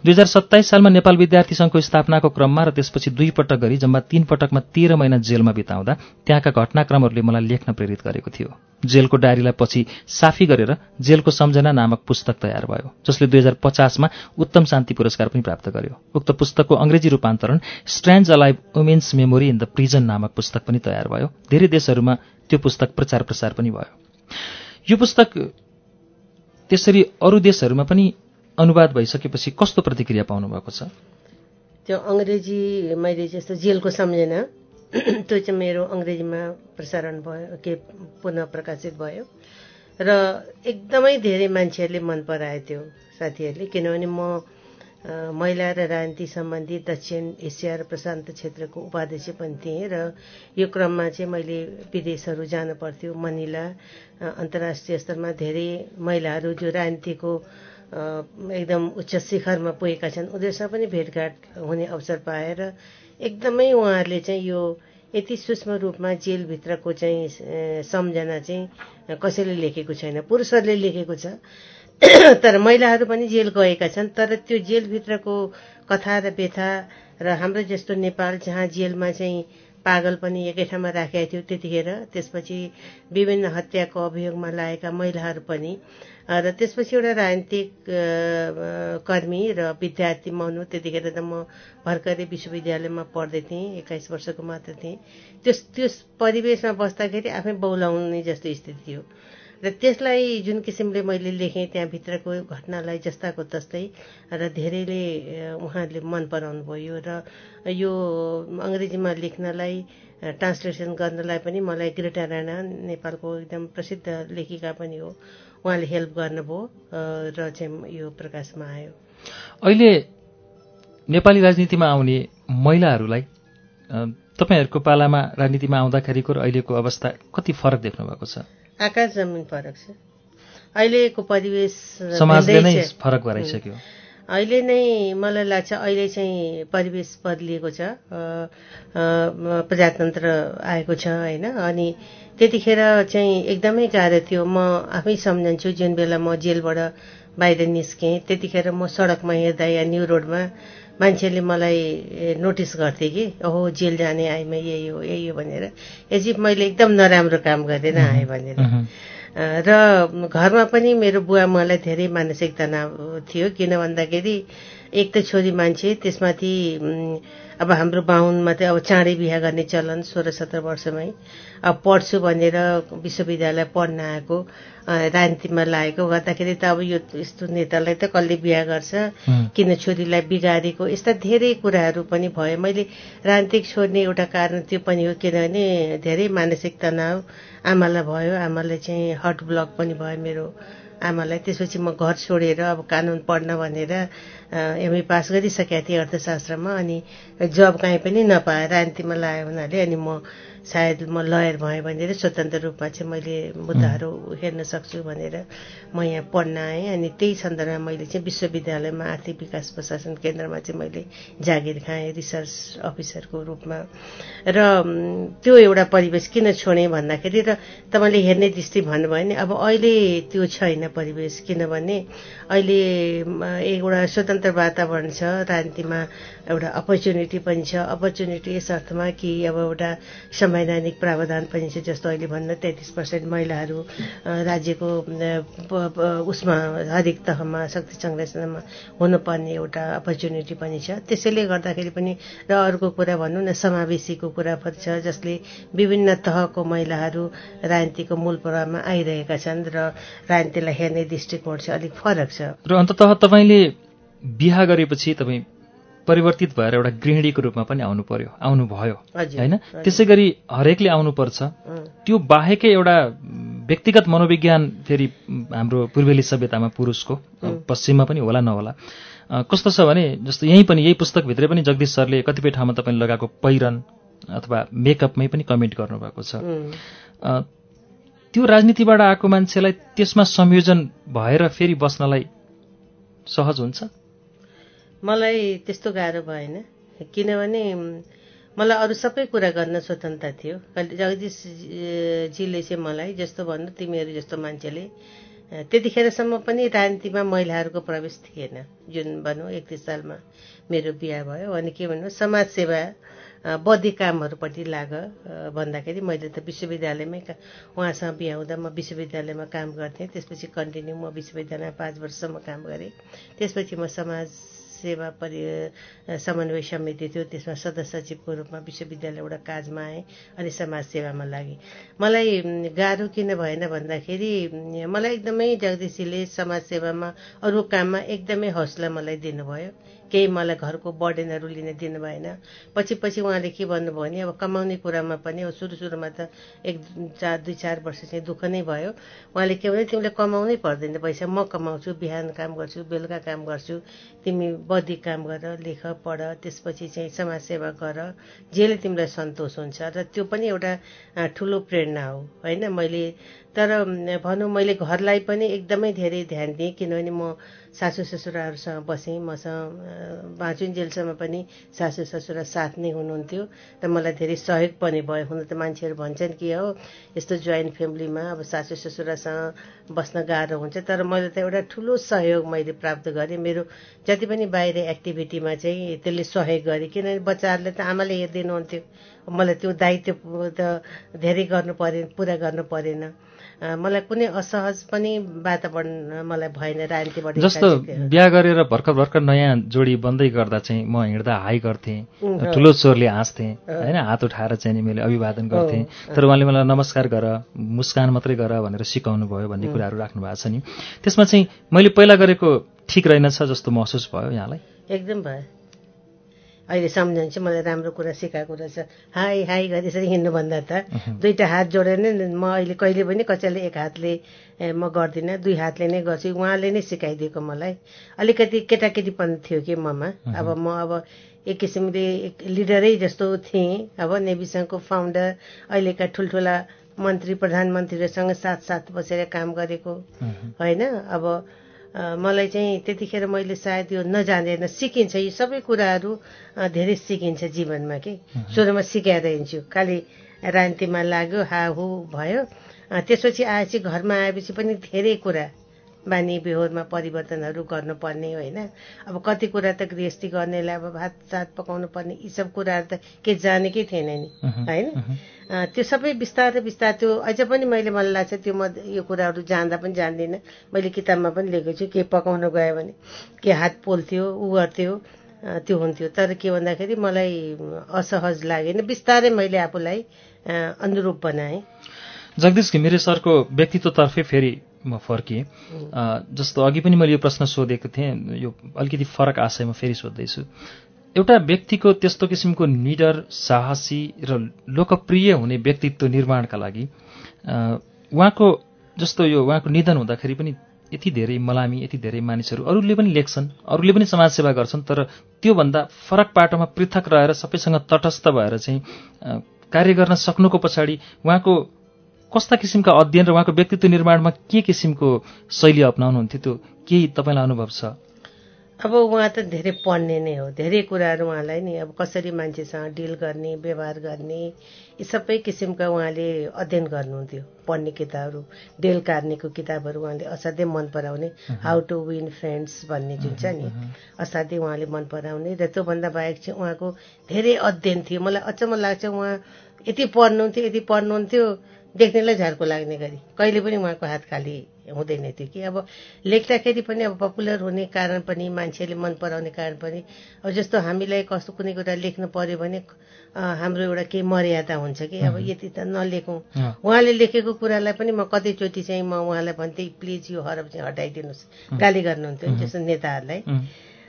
दुई हजार सत्ताइस सालमा नेपाल विद्यार्थी सङ्घको स्थापनाको क्रममा र त्यसपछि दुई पटक गरी जम्मा तीन पटकमा तेह्र महिना जेलमा बिताउँदा त्यहाँका घटनाक्रमहरूले मलाई लेख्न प्रेरित गरेको थियो। जेलको डायरीलाई पछि साफी गरेर जेलको सम्झना नामक पुस्तक तयार भयो जसले दुई हजार पचासमा उत्तम शान्ति पुरस्कार पनि प्राप्त गर्यो। उक्त पुस्तकको अङ्ग्रेजी रूपान्तरण strand alive women's memory in the prison नामक पुस्तक पनि तयार भयो। धेरै देशहरूमा त्यो पुस्तक प्रचार प्रसार पनि भयो। यो पुस्तक त्यसरी अरू देशहरूमा पनि अनुवाद भइसकेपछि कस्तो प्रतिक्रिया पाउनुभएको छ? त्यो अङ्ग्रेजी मैले जस्तो जेलको सम्झना त्यो चाहिँ मेरो अङ्ग्रेजीमा प्रसारण भयो के पुनः प्रकाशित भयो। र एकदमै धेरै मान्छेहरूले मन परायो त्यो साथीहरूले किनभने म महिला र राजनीति सम्बन्धी दक्षिण एसिया र प्रशान्त क्षेत्रको उपाध्यक्ष पनि थिएँ र यो क्रममा चाहिँ मैले विदेशहरू जानु पर्थ्यो। मनिला अन्तर्राष्ट्रिय स्तरमा धेरै महिलाहरू जो राजनीतिको एकदम उच्च शिखरमा पुगेका छन् उनीहरूसँग पनि भेटघाट हुने अवसर पाएर एकदमै उहाँहरूले चाहिँ यो यति सूक्ष्म रूपमा जेलभित्रको चाहिँ सम्झना चाहिँ कसैले लेखेको छैन पुरुषहरूले लेखेको छ। तर महिलाहरू पनि जेल गएका छन् तर त्यो जेलभित्रको कथा र व्यथा र हाम्रो जस्तो नेपाल जहाँ जेलमा चाहिँ पागल पनि एकै ठाउँमा राखेका थियो त्यतिखेर त्यसपछि विभिन्न हत्याको अभियोगमा लागेका महिलाहरू पनि र त्यसपछि एउटा राजनीतिक कर्मी र विद्यार्थी मनु त्यतिखेर त म भर्खरै विश्वविद्यालयमा पढ्दै थिएँ एक्काइस वर्षको मात्र थिएँ। त्यस त्यस परिवेशमा बस्दाखेरि आफै बौलाउने जस्तो स्थिति थियो। र त्यसलाई जुन किसिमले मैले लेखेँ त्यहाँभित्रको घटनालाई जस्ताको तस्तै र धेरैले उहाँहरूले मन पराउनु भयो र यो अङ्ग्रेजीमा लेख्नलाई ट्रान्सलेसन गर्नलाई पनि मलाई ग्रेटा राणा नेपालको एकदम प्रसिद्ध लेखिका पनि हो। उहाँले हेल्प गर्नुभयो र चाहिँ यो प्रकाशमा आयो। अहिले नेपाली राजनीतिमा आउने महिलाहरूलाई तपाईँहरूको पालामा राजनीतिमा आउँदाखेरिको र अहिलेको अवस्था कति फरक देख्नु भएको छ? आकाश जमिन फरक छ। अहिलेको परिवेश समाजले नै फरक गराइसक्यो अहिले नै मलाई लाग्छ अहिले चाहिँ परिवेश बदलिएको छ। प्रजातन्त्र आएको छ होइन? अनि त्यतिखेर चाहिँ एकदमै गाह्रो थियो। म आफै सम्झन्छु जुन बेला म जेलबाट बाहिर निस्केँ त्यतिखेर म सडकमा हिँड्दा या न्यु रोडमा मान्छेले मलाई नोटिस गर्थे कि ओहो जेल जाने आएमा यही हो यही हो भनेर। एजिप मैले एकदम नराम्रो काम गरेर आएँ भनेर। र घरमा पनि मेरो बुवा मलाई धेरै मानसिक तनाव थियो किन भन्दाखेरि एक त छोरी मान्छे त्यसमाथि अब हाम्रो बाहुनमा चाहिँ अब चाँडै बिहा गर्ने चलन सोह्र सत्र वर्षमै। अब पढ्छु भनेर विश्वविद्यालय पढ्न आएको राजनीतिमा लागेको गर्दाखेरि त अब यो यस्तो नेतालाई त कसले बिहा गर्छ? किन छोरीलाई बिगारेको? यस्ता धेरै कुराहरू पनि भयो। मैले राजनीतिक छोड्ने एउटा कारण त्यो पनि हो किनभने धेरै मानसिक तनाव आमालाई भयो। आमालाई चाहिँ हर्ट ब्लक पनि भयो मेरो। आमालाई त्यसपछि म घर छोडेर अब कानुन पढ्न भनेर एमए पास गरिसकेका थिएँ अर्थशास्त्रमा अनि जब काहीँ पनि नपाएर राजनीतिमा लाग्यो हुनाले अनि म सायद म लयर भएँ भने स्वतन्त्र रूपमा चाहिँ मैले मुद्दाहरू हेर्न सक्छु भनेर म यहाँ पढ्न आएँ। अनि त्यही सन्दर्भमा मैले चाहिँ विश्वविद्यालयमा आर्थिक विकास प्रशासन केन्द्रमा चाहिँ मैले जागिर खाएँ रिसर्च अफिसरको रूपमा। र त्यो एउटा परिवेश किन छोडेँ भन्दाखेरि र तपाईँले हेर्ने दृष्टि भन्नुभयो भने अब अहिले त्यो छैन परिवेश किनभने अहिले एउटा स्वतन्त्र वातावरण छ राजनीतिमा एउटा अपर्च्युनिटी पनि छ। अपर्च्युनिटी यस अर्थमा कि अब एउटा संवैधानिक प्रावधान पनि छ जस्तो अहिले भन्न तेत्तिस पर्सेन्ट महिलाहरू राज्यको उसमा हरेक तहमा शक्ति संरचनामा हुनुपर्ने एउटा अपर्च्युनिटी पनि छ। त्यसैले गर्दाखेरि पनि र अर्को कुरा भनौँ न समावेशीको कुरा पनि छ जसले विभिन्न तहको महिलाहरू राजनीतिको मूल प्रवाहमा आइरहेका छन् र राजनीतिलाई हेर्ने दृष्टिकोण चाहिँ अलिक फरक छ। र अन्तत तपाईँले बिहा गरेपछि तपाईँ परिवर्तित भएर एउटा गृहिणीको रूपमा पनि आउनु पर्यो आउनु भयो होइन? त्यसै गरी हरेकले आउनुपर्छ। त्यो बाहेकै एउटा व्यक्तिगत मनोविज्ञान फेरि हाम्रो पूर्वेली सभ्यतामा पुरुषको पश्चिममा पनि होला नहोला। कस्तो छ भने जस्तो यहीँ पनि यही पुस्तकभित्रै पनि जगदीश सरले कतिपय ठाउँमा तपाईँले लगाएको पहिरन अथवा मेकअपमै पनि कमेन्ट गर्नुभएको छ। त्यो राजनीतिबाट आएको मान्छेलाई त्यसमा संयोजन भएर फेरि बस्नलाई सहज हुन्छ? मलाई त्यस्तो गाह्रो भएन। किनभने मलाई अरू सबै कुरा गर्न स्वतन्त्रता थियो। जगदीशजीले चाहिँ मलाई जस्तो भन्नु तिमीहरू जस्तो मान्छेले त्यतिखेरसम्म पनि राजनीतिमा महिलाहरूको प्रवेश थिएन। जुन भनौँ एकतिस सालमा मेरो बिहा भयो। अनि के भन्नु समाजसेवा बदी कामहरूपट्टि लाग भन्दाखेरि मैले त विश्वविद्यालयमै उहाँसँग बिहा हुँदा म विश्वविद्यालयमा काम गर्थेँ त्यसपछि कन्टिन्यू म विश्वविद्यालयमा पाँच वर्षसम्म काम गरेँ। त्यसपछि म समाज सेवा परि समन्वय समिति थियो त्यसमा सदस्य सचिवको रूपमा विश्वविद्यालय एउटा काजमा आएँ अनि समाज सेवामा लागेँ। मलाई गाह्रो किन भएन भन्दाखेरि मलाई एकदमै जगदीशीले समाज सेवामा अरू काममा एकदमै हौसला मलाई दिनुभयो। केही मलाई घरको बर्डेनहरू लिन दिनु भएन। पछि पछि उहाँले के भन्नुभयो भने अब कमाउने कुरामा पनि अब सुरु सुरुमा त एक चार दुई चार वर्ष चाहिँ दुःख नै भयो। उहाँले के भने तिमीले कमाउनै पर्दैन पैसा म कमाउँछु बिहान काम गर्छु बेलुका काम गर्छु। तिमी बदी काम गर लेख पढ त्यसपछि चाहिँ समाजसेवा गर जेले तिमीलाई सन्तोष हुन्छ। र त्यो पनि एउटा ठुलो प्रेरणा हो होइन? मैले तर भनौँ मैले घरलाई पनि एकदमै धेरै ध्यान दिएँ किनभने म सासु ससुराहरूसँग बसेँ मसँग बाँचुन्जेलसम्म पनि सासु ससुरा साथ नै हुनुहुन्थ्यो र मलाई धेरै सहयोग पनि भयो। हुन त मान्छेहरू भन्छन् कि हो यस्तो जोइन्ट फ्यामिलीमा अब सासु ससुरासँग बस्न गाह्रो हुन्छ तर मैले त एउटा ठुलो सहयोग मैले प्राप्त गरेँ। मेरो जति पनि बाहिर एक्टिभिटीमा चाहिँ त्यसले सहयोग गरेँ किनभने बच्चाहरूले त आमाले हेरिदिनुहुन्थ्यो। मलाई त्यो दायित्व त धेरै गर्नु परेन पुरा गर्नु परेन। मलाई कुनै असहज पनि वातावरण मलाई भएन राजनीतिबाट जस्तो बिहा गरेर भर्खर भर्खर नयाँ जोडी बन्दै गर्दा चाहिँ म हिँड्दा हाई गर्थेँ ठुलो चोरले हाँस्थेँ होइन? हात उठाएर चाहिँ नि मैले अभिवादन गर्थेँ। तर उहाँले मलाई नमस्कार गर मुस्कान मात्रै गर भनेर सिकाउनु भयो भन्ने कुराहरू राख्नु भएको छ नि। त्यसमा चाहिँ मैले पहिला गरेको ठिक रहेनछ जस्तो महसुस भयो यहाँलाई? एकदम भयो। अहिले सम्झनु चाहिँ मलाई राम्रो कुरा सिकाएको रहेछ। हाई हाई गरी यसरी हिँड्नुभन्दा त दुईवटा हात जोडेर नै म अहिले कहिले पनि कसैले एक हातले म गर्दिनँ दुई हातले नै गर्छु। उहाँले नै सिकाइदिएको मलाई। अलिकति केटाकेटी पनि थियो कि ममा। अब म अब एक किसिमले एक लिडरै जस्तो थिएँ। अब नेभी सङ्घको फाउन्डर अहिलेका ठुल्ठुला मन्त्री प्रधानमन्त्रीहरूसँग साथ साथ बसेर काम गरेको। होइन? अब मलाई चाहिँ त्यतिखेर मैले सायद यो नजानेर सिकिन्छ यी सबै कुराहरू धेरै सिकिन्छ जीवनमा कि? सुरुमा सिकाएर हिँड्छु। खालि रान्तिमा लाग्यो हाहु भयो। त्यसपछि आएपछि घरमा आएपछि पनि धेरै कुरा बानी बेहोरमा परिवर्तनहरू गर्नुपर्ने होइन? अब कति कुरा त गृहस्थी गर्नेलाई अब भात सात पकाउनु पर्ने यी सब कुराहरू त के जानेकै थिएन नि होइन? त्यो सबै बिस्तारै बिस्तारै त्यो अझ पनि मैले मलाई लाग्छ त्यो म यो कुराहरू जान्दा पनि जान्दिनँ। मैले किताबमा पनि लेखेको छु के पकाउनु गयो भने के हात पोल्थ्यो उ गर्थ्यो त्यो हुन्थ्यो। तर के भन्दाखेरि मलाई असहज लागेन। बिस्तारै मैले आफूलाई अनुरूप बनाएँ। जगदीश घिमिरे सरको व्यक्तित्वतर्फै फेरि म फर्किएँ। जस्तो अघि पनि मैले यो प्रश्न सोधेको थिएँ यो अलिकति फरक आशयमा फेरि सोध्दैछु। एउटा व्यक्तिको त्यस्तो किसिमको निडर साहसी र लोकप्रिय हुने व्यक्तित्व निर्माणका लागि उहाँको जस्तो यो उहाँको निधन हुँदाखेरि पनि यति धेरै मलामी यति धेरै मानिसहरू अरूले पनि लेख्छन् अरूले पनि समाजसेवा गर्छन् तर त्योभन्दा फरक पाटोमा पृथक रहेर सबैसँग तटस्थ भएर चाहिँ कार्य गर्न सक्नुको पछाडि उहाँको कस्ता किसिमका अध्ययन र उहाँको व्यक्तित्व निर्माणमा के किसिमको शैली अप्नाउनुहुन्थ्यो त्यो केही तपाईँलाई अनुभव छ? अब उहाँ त धेरै पढ्ने नै हो। धेरै कुराहरू उहाँलाई नि अब कसरी मान्छेसँग डिल गर्ने व्यवहार गर्ने यी सबै किसिमका उहाँले अध्ययन गर्नुहुन्थ्यो। पढ्ने किताबहरू डेल कार्नेको किताबहरू उहाँले असाध्यै मन पराउने। हाउ टु विन फ्रेन्ड्स भन्ने जुन छ नि असाध्यै उहाँले मन पराउने। र त्योभन्दा बाहेक चाहिँ उहाँको धेरै अध्ययन थियो। मलाई अचम्म लाग्छ उहाँ यति पढ्नुहुन्थ्यो यति पढ्नुहुन्थ्यो देख्नेलाई झर्को लाग्ने गरी। कहिले पनि उहाँको हात खाली हुँदैन थियो कि। अब लेख्दाखेरि पनि अब पपुलर हुने कारण पनि मान्छेले मन पराउने कारण पनि अब जस्तो हामीलाई कस्तो कुनै कुरा लेख्नु पर्यो भने हाम्रो एउटा केही मर्यादा हुन्छ कि। अब यति त नलेखौँ। उहाँले लेखेको कुरालाई पनि म कतिचोटि चाहिँ म उहाँलाई भन्थेँ प्लिज यो हरफ चाहिँ हटाइदिनुहोस्। गाली गर्नुहुन्थ्यो जस्तो नेताहरूलाई।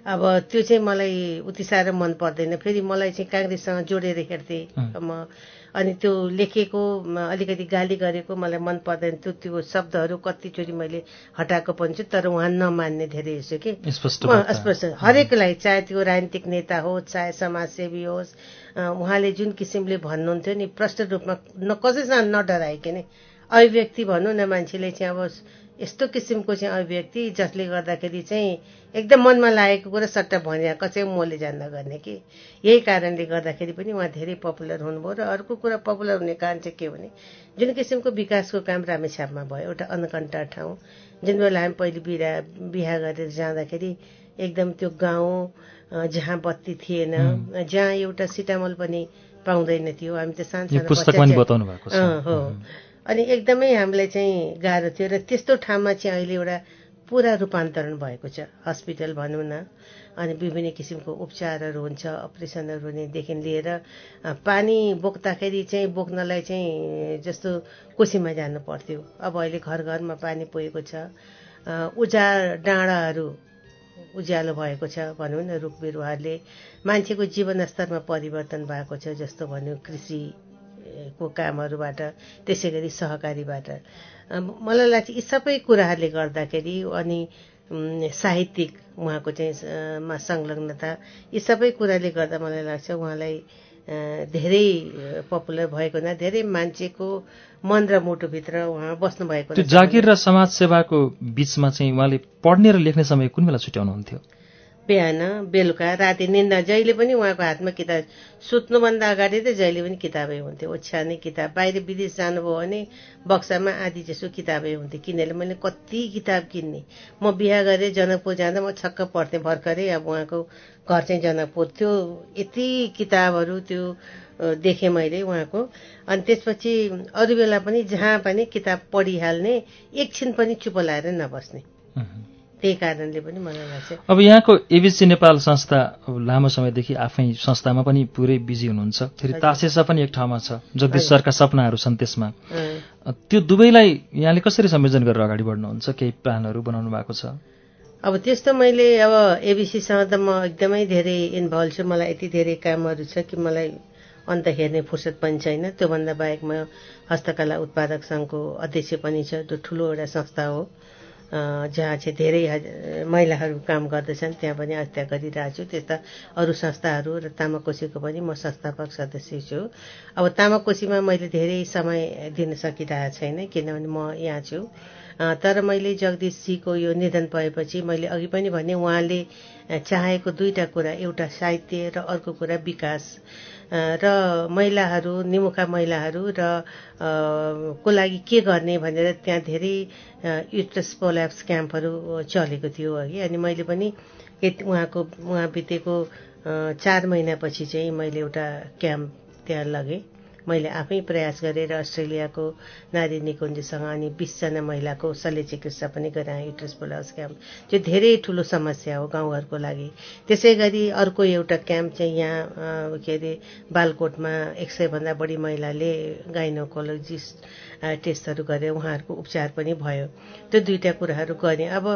अब त्यो चाहिँ मलाई उति साह्रो मन पर्दैन। फेरि मलाई चाहिँ काङ्ग्रेससँग जोडेर हेर्थेँ। म अनि त्यो लेखेको अलिकति गाली गरेको मलाई मन पर्दैन। त्यो त्यो शब्दहरू कतिचोटि मैले हटाएको पनि छु तर उहाँ नमान्ने धेरै यसो कि। स्पष्ट हरेकलाई चाहे त्यो राजनीतिक नेता होस् चाहे समाजसेवी होस् उहाँले जुन किसिमले भन्नुहुन्थ्यो नि प्रष्ट रूपमा न कसैसँग नडराइकन अभिव्यक्ति भनौँ न मान्छेले चाहिँ अब यस्तो किसिमको चाहिँ अभिव्यक्ति जसले गर्दाखेरि चाहिँ एकदम मनमा लागेको कुरा सट्टा भने कसै मोले जान्दा गर्ने कि? यही कारणले गर्दाखेरि पनि उहाँ धेरै पपुलर हुनुभयो र अर्को कुरा पपुलर हुने कारण चाहिँ के भने जुन किसिमको विकासको काम रामेछापमा भयो एउटा अनकन्टा ठाउँ जुन बेला हामी पहिले बिहा बिहा गरेर जाँदाखेरि एकदम त्यो गाउँ जहाँ बत्ती थिएन जहाँ एउटा सिटामल पनि पाउँदैन थियो। हामी त सानो हो। अनि एकदमै हामीलाई चाहिँ गाह्रो थियो र त्यस्तो ठाउँमा चाहिँ अहिले एउटा पुरा रूपान्तरण भएको छ। हस्पिटल भनौँ न। अनि विभिन्न किसिमको उपचारहरू हुन्छ अपरेसनहरू हुनेदेखि लिएर पानी बोक्दाखेरि चाहिँ बोक्नलाई चाहिँ जस्तो कोसीमा जानु पर्थ्यो। अब अहिले घर घरमा पानी पुगेको छ। उजाड डाँडाहरू उज्यालो भएको छ भनौँ न रुख बिरुवाहरूले मान्छेको जीवनस्तरमा परिवर्तन भएको छ जस्तो भन्यो कृषि को कामहरूबाट त्यसै गरी सहकारीबाट। मलाई लाग्छ यी सबै कुराहरूले गर्दाखेरि अनि साहित्यिक उहाँको चाहिँ मा संलग्नता यी सबै कुराले गर्दा मलाई लाग्छ उहाँलाई धेरै पपुलर भएको हुँदा धेरै मान्छेको मन र मुटुभित्र उहाँ बस्नुभएको जागिर र समाजसेवाको बिचमा चाहिँ उहाँले पढ्ने र लेख्ने समय कुन बेला छुट्याउनुहुन्थ्यो? बिहान बेलुका राति निन्दा जहिले पनि उहाँको हातमा किताब सुत्नुभन्दा अगाडि त जहिले पनि किताबै हुन्थ्यो। ओछ्याउने किताब बाहिर विदेश जानुभयो भने बक्सामा आधी जसो किताबै हुन्थ्यो। किनेर मैले कति किताब किन्ने। म बिहा गरेँ जनकपुर जाँदा म छक्क पर्थेँ भर्खरै। अब उहाँको घर चाहिँ जनकपुर थियो। यति किताबहरू त्यो देखेँ मैले उहाँको। अनि त्यसपछि अरू बेला पनि जहाँ पनि किताब पढिहाल्ने एकछिन पनि चुप लाएर नबस्ने। त्यही कारणले पनि मलाई लाग्छ। अब यहाँको एबिसी नेपाल संस्था लामो समयदेखि आफै संस्थामा पनि पुरै बिजी हुनुहुन्छ। फेरि तासेसा पनि एक ठाउँमा छ। जगदीश सरका सपनाहरू छन् त्यसमा। त्यो दुवैलाई यहाँले कसरी संयोजन गरेर अगाडि बढ्नुहुन्छ? केही प्लानहरू बनाउनु भएको छ? अब त्यस्तो मैले अब एबिसीसँग त म एकदमै धेरै इन्भल्भ छु। मलाई यति धेरै कामहरू छ कि मलाई अन्त हेर्ने फुर्सद पनि छैन। त्योभन्दा बाहेक म हस्तकला उत्पादक सङ्घको अध्यक्ष पनि छ। त्यो ठुलो एउटा संस्था हो। जहाँ चाहिँ धेरै महिलाहरू काम गर्दछन् त्यहाँ पनि हत्या गरिरहेको छु। त्यस्ता अरू संस्थाहरू र तामाकोसीको पनि म संस्थापक सदस्य छु। अब तामाकोसीमा मैले धेरै समय दिन सकिरहेको छैन किनभने म यहाँ छु। तर मैले जगदीशजीको यो निधन भएपछि मैले अघि पनि भने उहाँले चाहेको दुईवटा कुरा एउटा साहित्य र अर्को कुरा विकास। र महिलाहरू निमुखा महिलाहरू र को लागि के गर्ने भनेर त्यहाँ धेरै युट्रस पोल्याप्स क्याम्पहरू चलेको थियो अघि। अनि मैले पनि उहाँको उहाँ बितेको चार महिनापछि चाहिँ मैले एउटा क्याम्प त्यहाँ लगेँ। मैले आफै प्रयास गरेर अस्ट्रेलियाको नारी निकुञ्जसँग अनि बिसजना महिलाको शल्य चिकित्सा पनि गराएँ युट्रस पोलास क्याम्प। त्यो धेरै ठुलो समस्या हो गाउँघरको लागि। त्यसै गरी अर्को एउटा क्याम्प चाहिँ यहाँ के अरे बालकोटमा एक सयभन्दा बढी महिलाले गाइनोकोलोजिस्ट टेस्टहरू गरेर उहाँहरूको उपचार पनि भयो। त्यो दुईवटा कुराहरू गरेँ। अब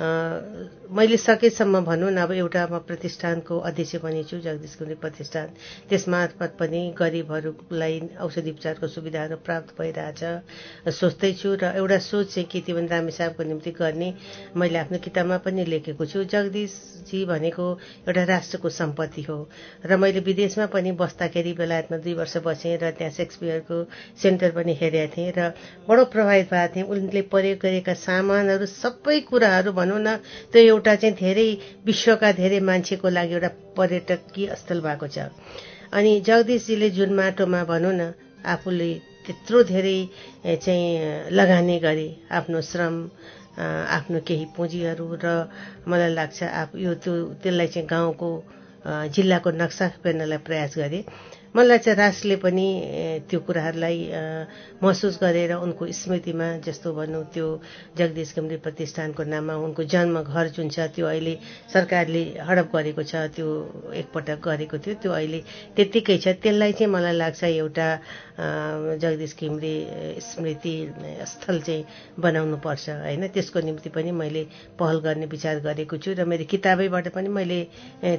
मैले सकेसम्म भनौँ न अब एउटा म प्रतिष्ठानको अध्यक्ष पनि छु जगदीश कुमारी प्रतिष्ठान। त्यस मार्फत पनि गरिबहरूलाई औषधि उपचारको सुविधाहरू प्राप्त भइरहेछ। सोच्दैछु र एउटा सोच चाहिँ के थियो भने रामे साहबको निम्ति गर्ने मैले आफ्नो किताबमा पनि लेखेको छु। जगदीशजी भनेको एउटा राष्ट्रको सम्पत्ति हो। र मैले विदेशमा पनि बस्दाखेरि बेलायतमा दुई वर्ष बसेँ र त्यहाँ सेक्सपियरको सेन्टर पनि हेरेको थिएँ र बडो प्रभावित भएको थिएँ। उनले प्रयोग गरेका सामानहरू सबै कुराहरू भनौँ न त्यो एउटा चाहिँ धेरै विश्वका धेरै मान्छेको लागि एउटा पर्यटकीय स्थल भएको छ। अनि जगदीशजीले जुन माटोमा भनौँ न आफूले त्यत्रो धेरै चाहिँ लगानी गरे आफ्नो श्रम आफ्नो केही पुँजीहरू र मलाई लाग्छ आफ यो त्यो त्यसलाई चाहिँ गाउँको जिल्लाको नक्सा फेर्नलाई प्रयास गरे। मलाई चाहिँ राष्ट्रले पनि त्यो कुराहरूलाई महसुस गरेर उनको स्मृतिमा जस्तो भनौँ त्यो जगदीश घिमिरे प्रतिष्ठानको नाममा उनको जन्म घर जुन छ त्यो अहिले सरकारले हडप गरेको छ त्यो एकपटक गरेको थियो त्यो अहिले त्यत्तिकै छ। त्यसलाई चाहिँ मलाई लाग्छ एउटा जगदीश घिमिरे स्मृति स्थल चाहिँ बनाउनु पर्छ होइन। त्यसको निम्ति पनि मैले पहल गर्ने विचार गरेको छु र मेरो किताबैबाट पनि मैले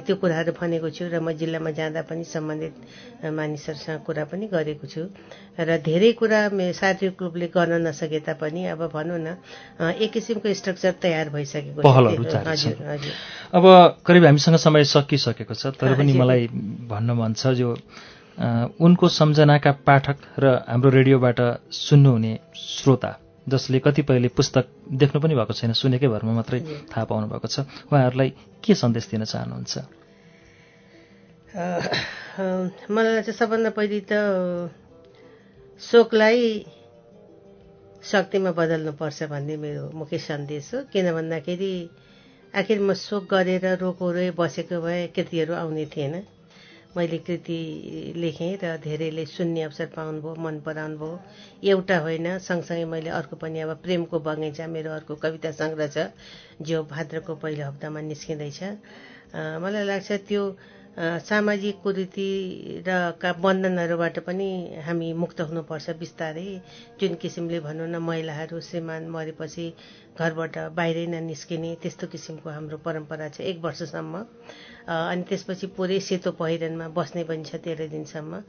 त्यो कुराहरू भनेको छु र म जिल्लामा जाँदा पनि सम्बन्धित मानिसहरूसँग कुरा पनि गरेको छु। र धेरै कुरा शारीरिक रूपले गर्न नसके तापनि अब भनौँ न एक किसिमको स्ट्रक्चर तयार भइसकेको छ। हजुर हजुर। अब करिब हामीसँग समय सकिसकेको छ तर पनि मलाई भन्न मन छ जो उनको सम्झनाका पाठक र हाम्रो रेडियोबाट सुन्नुहुने श्रोता जसले कतिपयले पुस्तक देख्नु पनि भएको छैन सुनेकै भरमा मात्रै थाहा पाउनु भएको छ उहाँहरूलाई के सन्देश दिन चाहनुहुन्छ? मलाई चाहिँ सबभन्दा पहिले त शोकलाई शक्तिमा बदल्नुपर्छ भन्ने मेरो मुख्य सन्देश हो। किन भन्दाखेरि आखिर म शोक गरेर रोकोरै बसेको भए कृतिहरू आउने थिएन। मैले कृति लेखेँ र धेरैले सुन्ने अवसर पाउनुभयो मन पराउनु भयो एउटा होइन सँगसँगै मैले अर्को पनि अब प्रेमको बगैँचा मेरो अर्को कविता सङ्ग्रह छ जो भाद्रको पहिलो हप्तामा निस्किँदैछ। मलाई लाग्छ त्यो सामाजिक कुरीति र का बन्धनहरूबाट पनि हामी मुक्त हुनुपर्छ बिस्तारै। जुन किसिमले भनौँ न महिलाहरू श्रीमान मरेपछि घरबाट बाहिरै ननिस्किने त्यस्तो किसिमको हाम्रो परम्परा छ एक वर्षसम्म। अनि त्यसपछि पुरै सेतो पहिरनमा बस्ने पनि छ तेह्र दिनसम्म।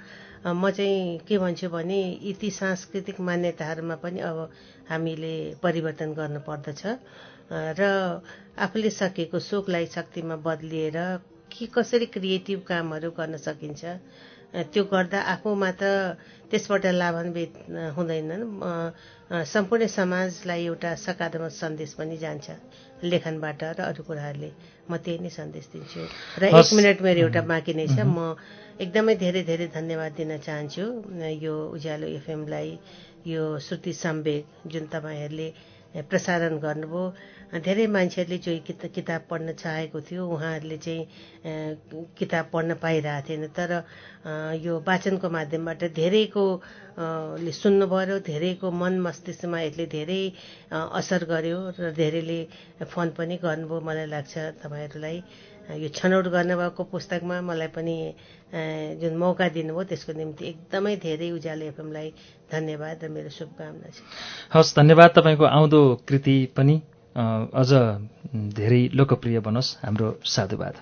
म चाहिँ के भन्छु भने यी सांस्कृतिक मान्यताहरूमा पनि अब हामीले परिवर्तन गर्नुपर्दछ। र आफूले सकेको शोकलाई शक्तिमा बदलिएर के कसरी क्रिएटिभ कामहरू गर्न सकिन्छ? त्यो गर्दा आफूमा त त्यसबाट लाभान्वित हुँदैनन्। सम्पूर्ण समाजलाई एउटा सकारात्मक सन्देश पनि जान्छ लेखनबाट र अरू कुराहरूले। म त्यही नै सन्देश दिन्छु। र एक मिनट मेरो एउटा बाँकी नै छ। म एकदमै धेरै धेरै धन्यवाद दिन चाहन्छु। यो उज्यालो एफएमलाई यो श्रुति सम्वेक जुन तपाईँहरूले प्रसारण गर्नुभयो। धेरै मान्छेहरूले जो किताब पढ्न चाहेको थियो उहाँहरूले चाहिँ किताब पढ्न पाइरहेको थिएन। तर यो वाचनको माध्यमबाट धेरैको ले सुन्नुभयो धेरैको मन मस्तिष्कमा यसले धेरै असर गर्यो र धेरैले फोन पनि गर्नुभयो। मलाई लाग्छ तपाईँहरूलाई यो छनौट गर्नुभएको पुस्तकमा मलाई पनि जुन मौका दिनुभयो त्यसको निम्ति एकदमै धेरै उज्यालो एफएमलाई धन्यवाद र मेरो शुभकामना छ। हस् धन्यवाद तपाईँको आउँदो कृति पनि। अझ धेरै लोकप्रिय बनोस् हाम्रो साधुवाद।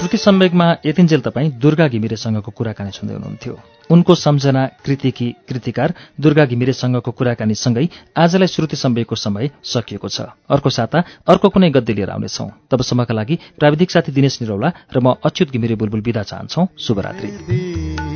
श्रुति सम्वेकमा यतिन्जेल तपाईँ दुर्गा घिमिरेसँगको कुराकानी सुन्दै हुनुहुन्थ्यो। उनको सम्झना कृतिकी कृतिकार दुर्गा घिमिरेसँगको कुराकानीसँगै आजलाई श्रुति सम्वेकको समय सकिएको छ। अर्को साता अर्को कुनै गद्दी लिएर आउनेछौ। तबसम्मका लागि प्राविधिक साथी दिनेश निरौला र म अच्युत घिमिरे बुलबुल विदा चाहन्छौ। शुभरात्री।